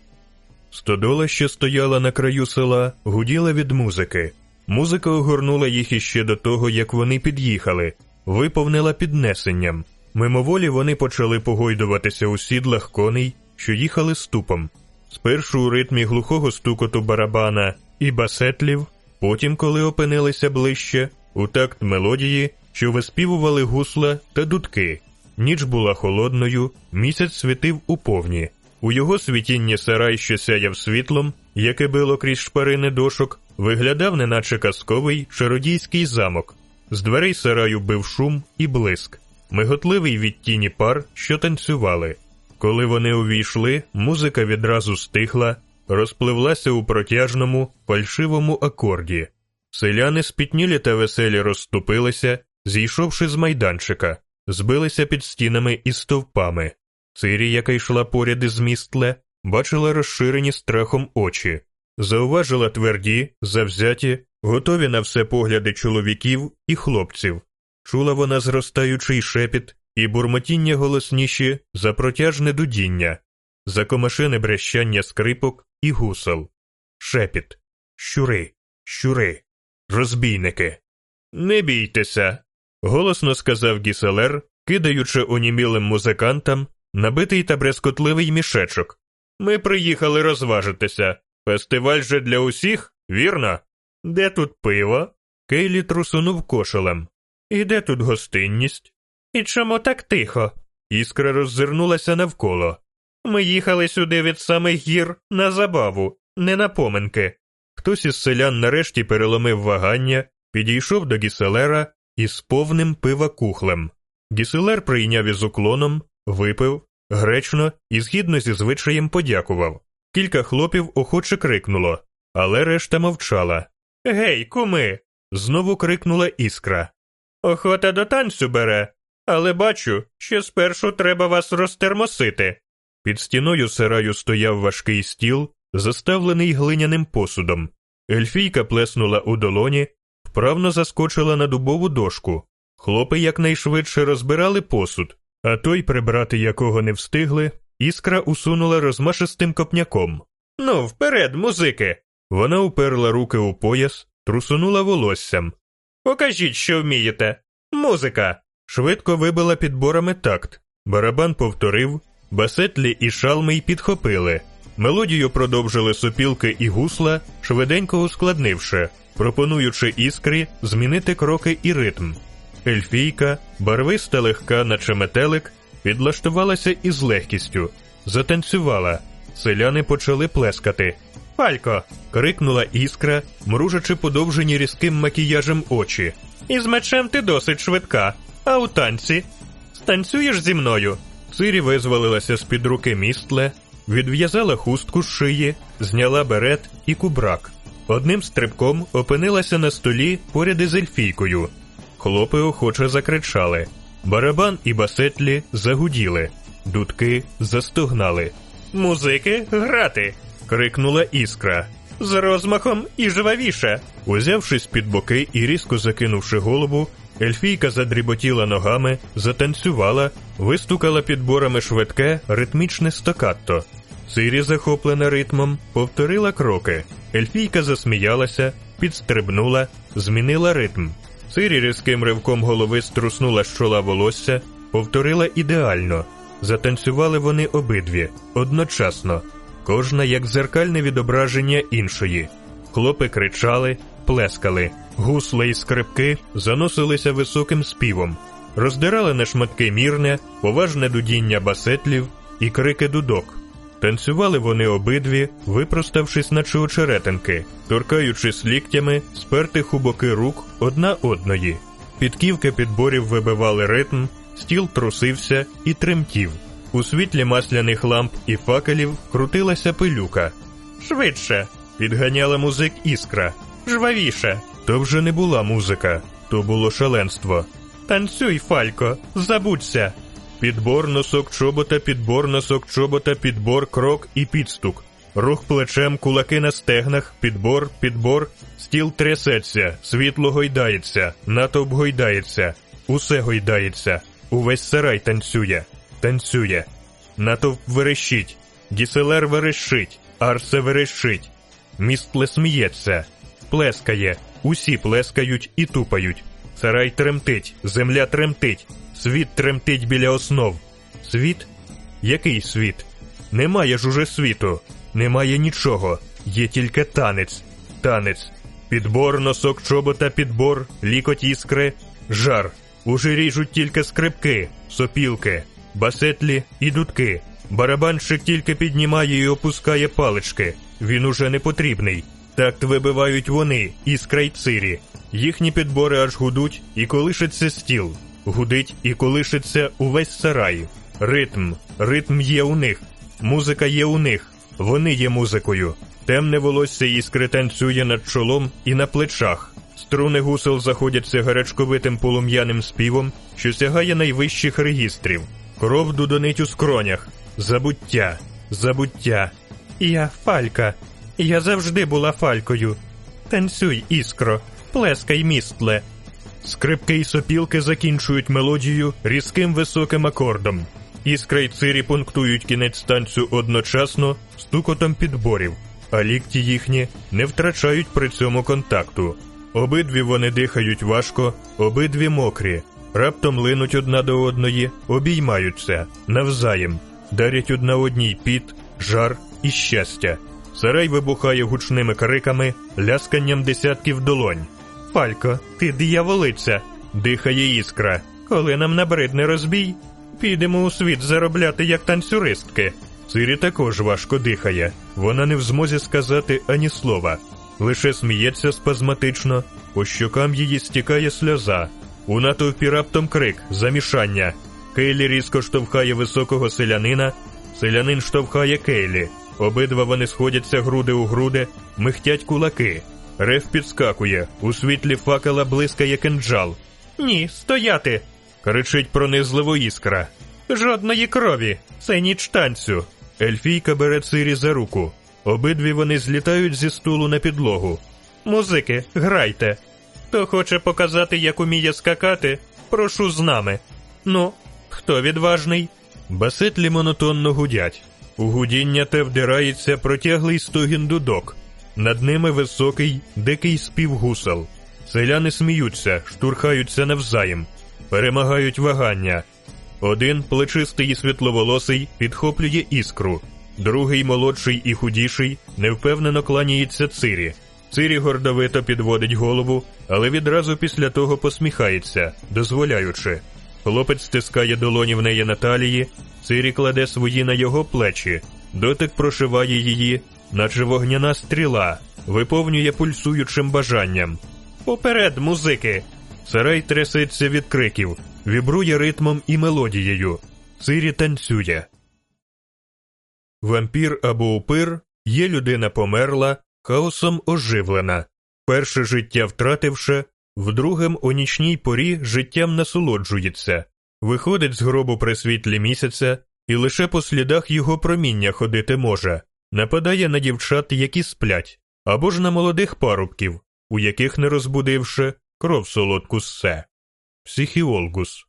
Стодола, що стояла на краю села, гуділа від музики. Музика огорнула їх іще до того, як вони під'їхали, виповнила піднесенням. Мимоволі вони почали погойдуватися у сідлах коней, що їхали ступом. Спершу у ритмі глухого стукоту барабана і басетлів, потім, коли опинилися ближче, у такт мелодії, що виспівували гусла та дудки. Ніч була холодною, місяць світив у повні. У його світінні сарай, що сяяв світлом, яке било крізь шпарини дошок, виглядав неначе казковий чародійський замок. З дверей сараю бив шум і блиск, миготливий від тіні пар, що танцювали. Коли вони увійшли, музика відразу стихла, розпливлася у протяжному, фальшивому акорді. Селяни спітнілі та веселі розступилися, зійшовши з майданчика, збилися під стінами і стовпами. Цирі, яка йшла поряд із містле, бачила розширені страхом очі, зауважила тверді, завзяті, готові на все погляди чоловіків і хлопців. Чула вона зростаючий шепіт і бурмотіння голосніші за протяжне дудіння, за комашине брещання скрипок і гусел. Шепіт. Щури, щури, розбійники. Не бійтеся, голосно сказав гіселер, кидаючи онімілим музикантам набитий та брескотливий мішечок. Ми приїхали розважитися. Фестиваль же для усіх, вірно? Де тут пиво? Кейлі трусунув кошелем. І де тут гостинність? І чому так тихо? Іскра роззирнулася навколо. Ми їхали сюди від самих гір на забаву, не на поминки. Хтось із селян нарешті переломив вагання, підійшов до гіселера із повним пива кухлем. Гіселер прийняв із уклоном, випив, гречно і згідно зі звичаєм подякував. Кілька хлопів охоче крикнуло, але решта мовчала. Гей, куми. знову крикнула іскра. Охота до танцю бере, але бачу, що спершу треба вас розтермосити. Під стіною сараю стояв важкий стіл, заставлений глиняним посудом. Ельфійка плеснула у долоні, вправно заскочила на дубову дошку. Хлопи якнайшвидше розбирали посуд, а той, прибрати якого не встигли, іскра усунула розмашистим копняком. Ну, вперед, музики. Вона уперла руки у пояс, трусунула волоссям. Покажіть, що вмієте. Музика. Швидко вибила підборами такт. Барабан повторив, басетлі і шалмий підхопили. Мелодію продовжили сопілки і гусла, швиденько ускладнивши, пропонуючи іскрі змінити кроки і ритм. Ельфійка, барвиста легка, наче метелик, підлаштувалася із легкістю, затанцювала. Селяни почали плескати. Палько. крикнула іскра, мружачи подовжені різким макіяжем очі. Із мечем ти досить швидка, а у танці. Станцюєш зі мною. Цирі визволилася з під руки містле, відв'язала хустку з шиї, зняла берет і кубрак. Одним стрибком опинилася на столі поряд із ельфійкою. Хлопи охоче закричали. Барабан і басетлі загуділи, дудки застогнали. Музики грати. крикнула іскра. З розмахом і жвавіше. Узявшись під боки і різко закинувши голову, ельфійка задріботіла ногами, затанцювала, вистукала підборами швидке, ритмічне стокатто. Сирі, захоплена ритмом, повторила кроки. Ельфійка засміялася, підстрибнула, змінила ритм. Сирі різким ривком голови струснула з чола волосся, повторила ідеально. Затанцювали вони обидві одночасно, кожна як зеркальне відображення іншої. Хлопи кричали, плескали, гусли й скрипки заносилися високим співом, роздирали на шматки мірне, поважне дудіння басетлів і крики дудок. Танцювали вони обидві, випроставшись наче очеретинки, торкаючись ліктями, спертих у боки рук одна одної. Підківки підборів вибивали ритм, стіл трусився і тремтів. У світлі масляних ламп і факелів крутилася пилюка. Швидше. підганяла музик іскра. Жвавіше. То вже не була музика, то було шаленство. Танцюй, Фалько, забудься. Підбор носок чобота, підбор носок чобота, підбор крок і підстук. рух плечем, кулаки на стегнах, підбор, підбор, стіл трясеться, світло гойдається, натовп гойдається, усе гойдається, увесь сарай танцює, танцює, натовп верещить, діселер верещить, арсе верещить, містле сміється, плескає, усі плескають і тупають. Сарай тремтить, земля тремтить, світ тремтить біля основ. Світ? Який світ? Немає ж уже світу, немає нічого, є тільки танець, танець, підбор, носок чобота, підбор, лікоть іскри, жар. Уже ріжуть тільки скрипки, сопілки, басетлі і дудки. Барабанщик тільки піднімає і опускає палички. Він уже не потрібний. Такт вибивають вони, іскра й цирі. Їхні підбори аж гудуть і колишиться стіл. Гудить і колишиться увесь сарай. Ритм, ритм є у них, музика є у них, вони є музикою. Темне волосся іскри танцює над чолом і на плечах. Струни гусел заходяться гарячковитим полум'яним співом, що сягає найвищих регістрів. Кров дудонить у скронях. Забуття, забуття. Я фалька. Я завжди була фалькою. Танцюй, іскро, плескай містле. Скрипки й сопілки закінчують мелодію різким високим акордом. Іскра й цирі пунктують кінець танцю одночасно стукотом підборів, а лікті їхні не втрачають при цьому контакту. Обидві вони дихають важко, обидві мокрі, раптом линуть одна до одної, обіймаються навзаєм, дарять одна одній піт, жар і щастя. Сарай вибухає гучними криками, лясканням десятків долонь. Фалько, ти дияволиця, дихає іскра. Коли нам набридне розбій, підемо у світ заробляти як танцюристки. Цирі також важко дихає, вона не в змозі сказати ані слова, лише сміється спазматично, по щокам її стікає сльоза. У натовпі раптом крик, замішання. Кейлі різко штовхає високого селянина, селянин штовхає Кейлі. Обидва вони сходяться груди у груди, михтять кулаки. Рев підскакує, у світлі факела блискає кинджал. Ні, стояти. кричить пронизливо іскра. Жодної крові, це ніч танцю. Ельфійка бере цирі за руку. Обидві вони злітають зі стулу на підлогу. Музики, грайте. Хто хоче показати, як уміє скакати, прошу з нами. Ну, хто відважний? Басетлі монотонно гудять. У гудіння те вдирається протяглий стогін дудок. Над ними високий, дикий спів гусел. Селяни сміються, штурхаються навзаєм, перемагають вагання. Один, плечистий і світловолосий, підхоплює іскру, другий, молодший і худіший, невпевнено кланяється цирі. Цирі гордовито підводить голову, але відразу після того посміхається, дозволяючи. Хлопець стискає долоні в неї на талії, Цирі кладе свої на його плечі, дотик прошиває її, наче вогняна стріла, виповнює пульсуючим бажанням. Поперед, музики! Сарай трясеться від криків, вібрує ритмом і мелодією. Цирі танцює. Вампір або упир є людина померла, хаосом оживлена, перше життя втративши, в другим у нічній порі життям насолоджується, виходить з гробу при світлі місяця і лише по слідах його проміння ходити може, нападає на дівчат, які сплять, або ж на молодих парубків, у яких, не розбудивши, кров солодку ссе. Психіолгус.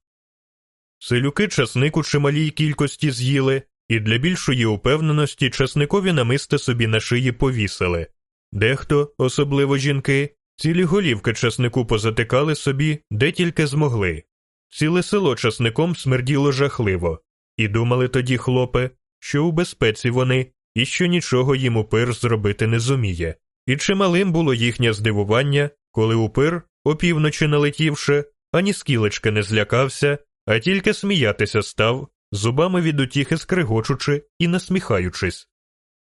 Селюки часнику чималій кількості з'їли, і для більшої упевненості часникові намисти собі на шиї повісили. Дехто, особливо жінки, цілі голівки часнику позатикали собі, де тільки змогли. Ціле село часником смерділо жахливо, і думали тоді хлопи, що у безпеці вони і що нічого їм упир зробити не зуміє. І чималим було їхнє здивування, коли упир, опівночі налетівши, ані скілечки не злякався, а тільки сміятися став, зубами від утіхи скригочучи і насміхаючись.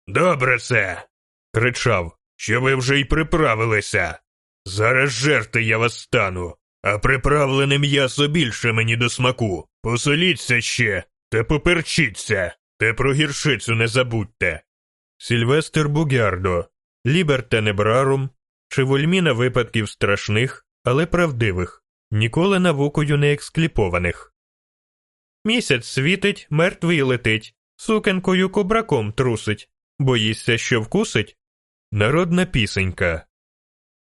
Добре це. кричав, що ви вже й приправилися. Зараз жерти я вас стану, а приправлене м'ясо більше мені до смаку. Посоліться ще, та поперчіться, та про гіршицю не забудьте. Сільвестр Бугярдо, Лібер Тенебрарум, чи вольміна випадків страшних, але правдивих, ніколи навукою не екскліпованих. Місяць світить, мертвий летить, сукенкою кобраком трусить. Боїшся, що вкусить? Народна пісенька.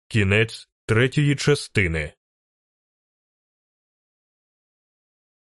Кінець третьої частини.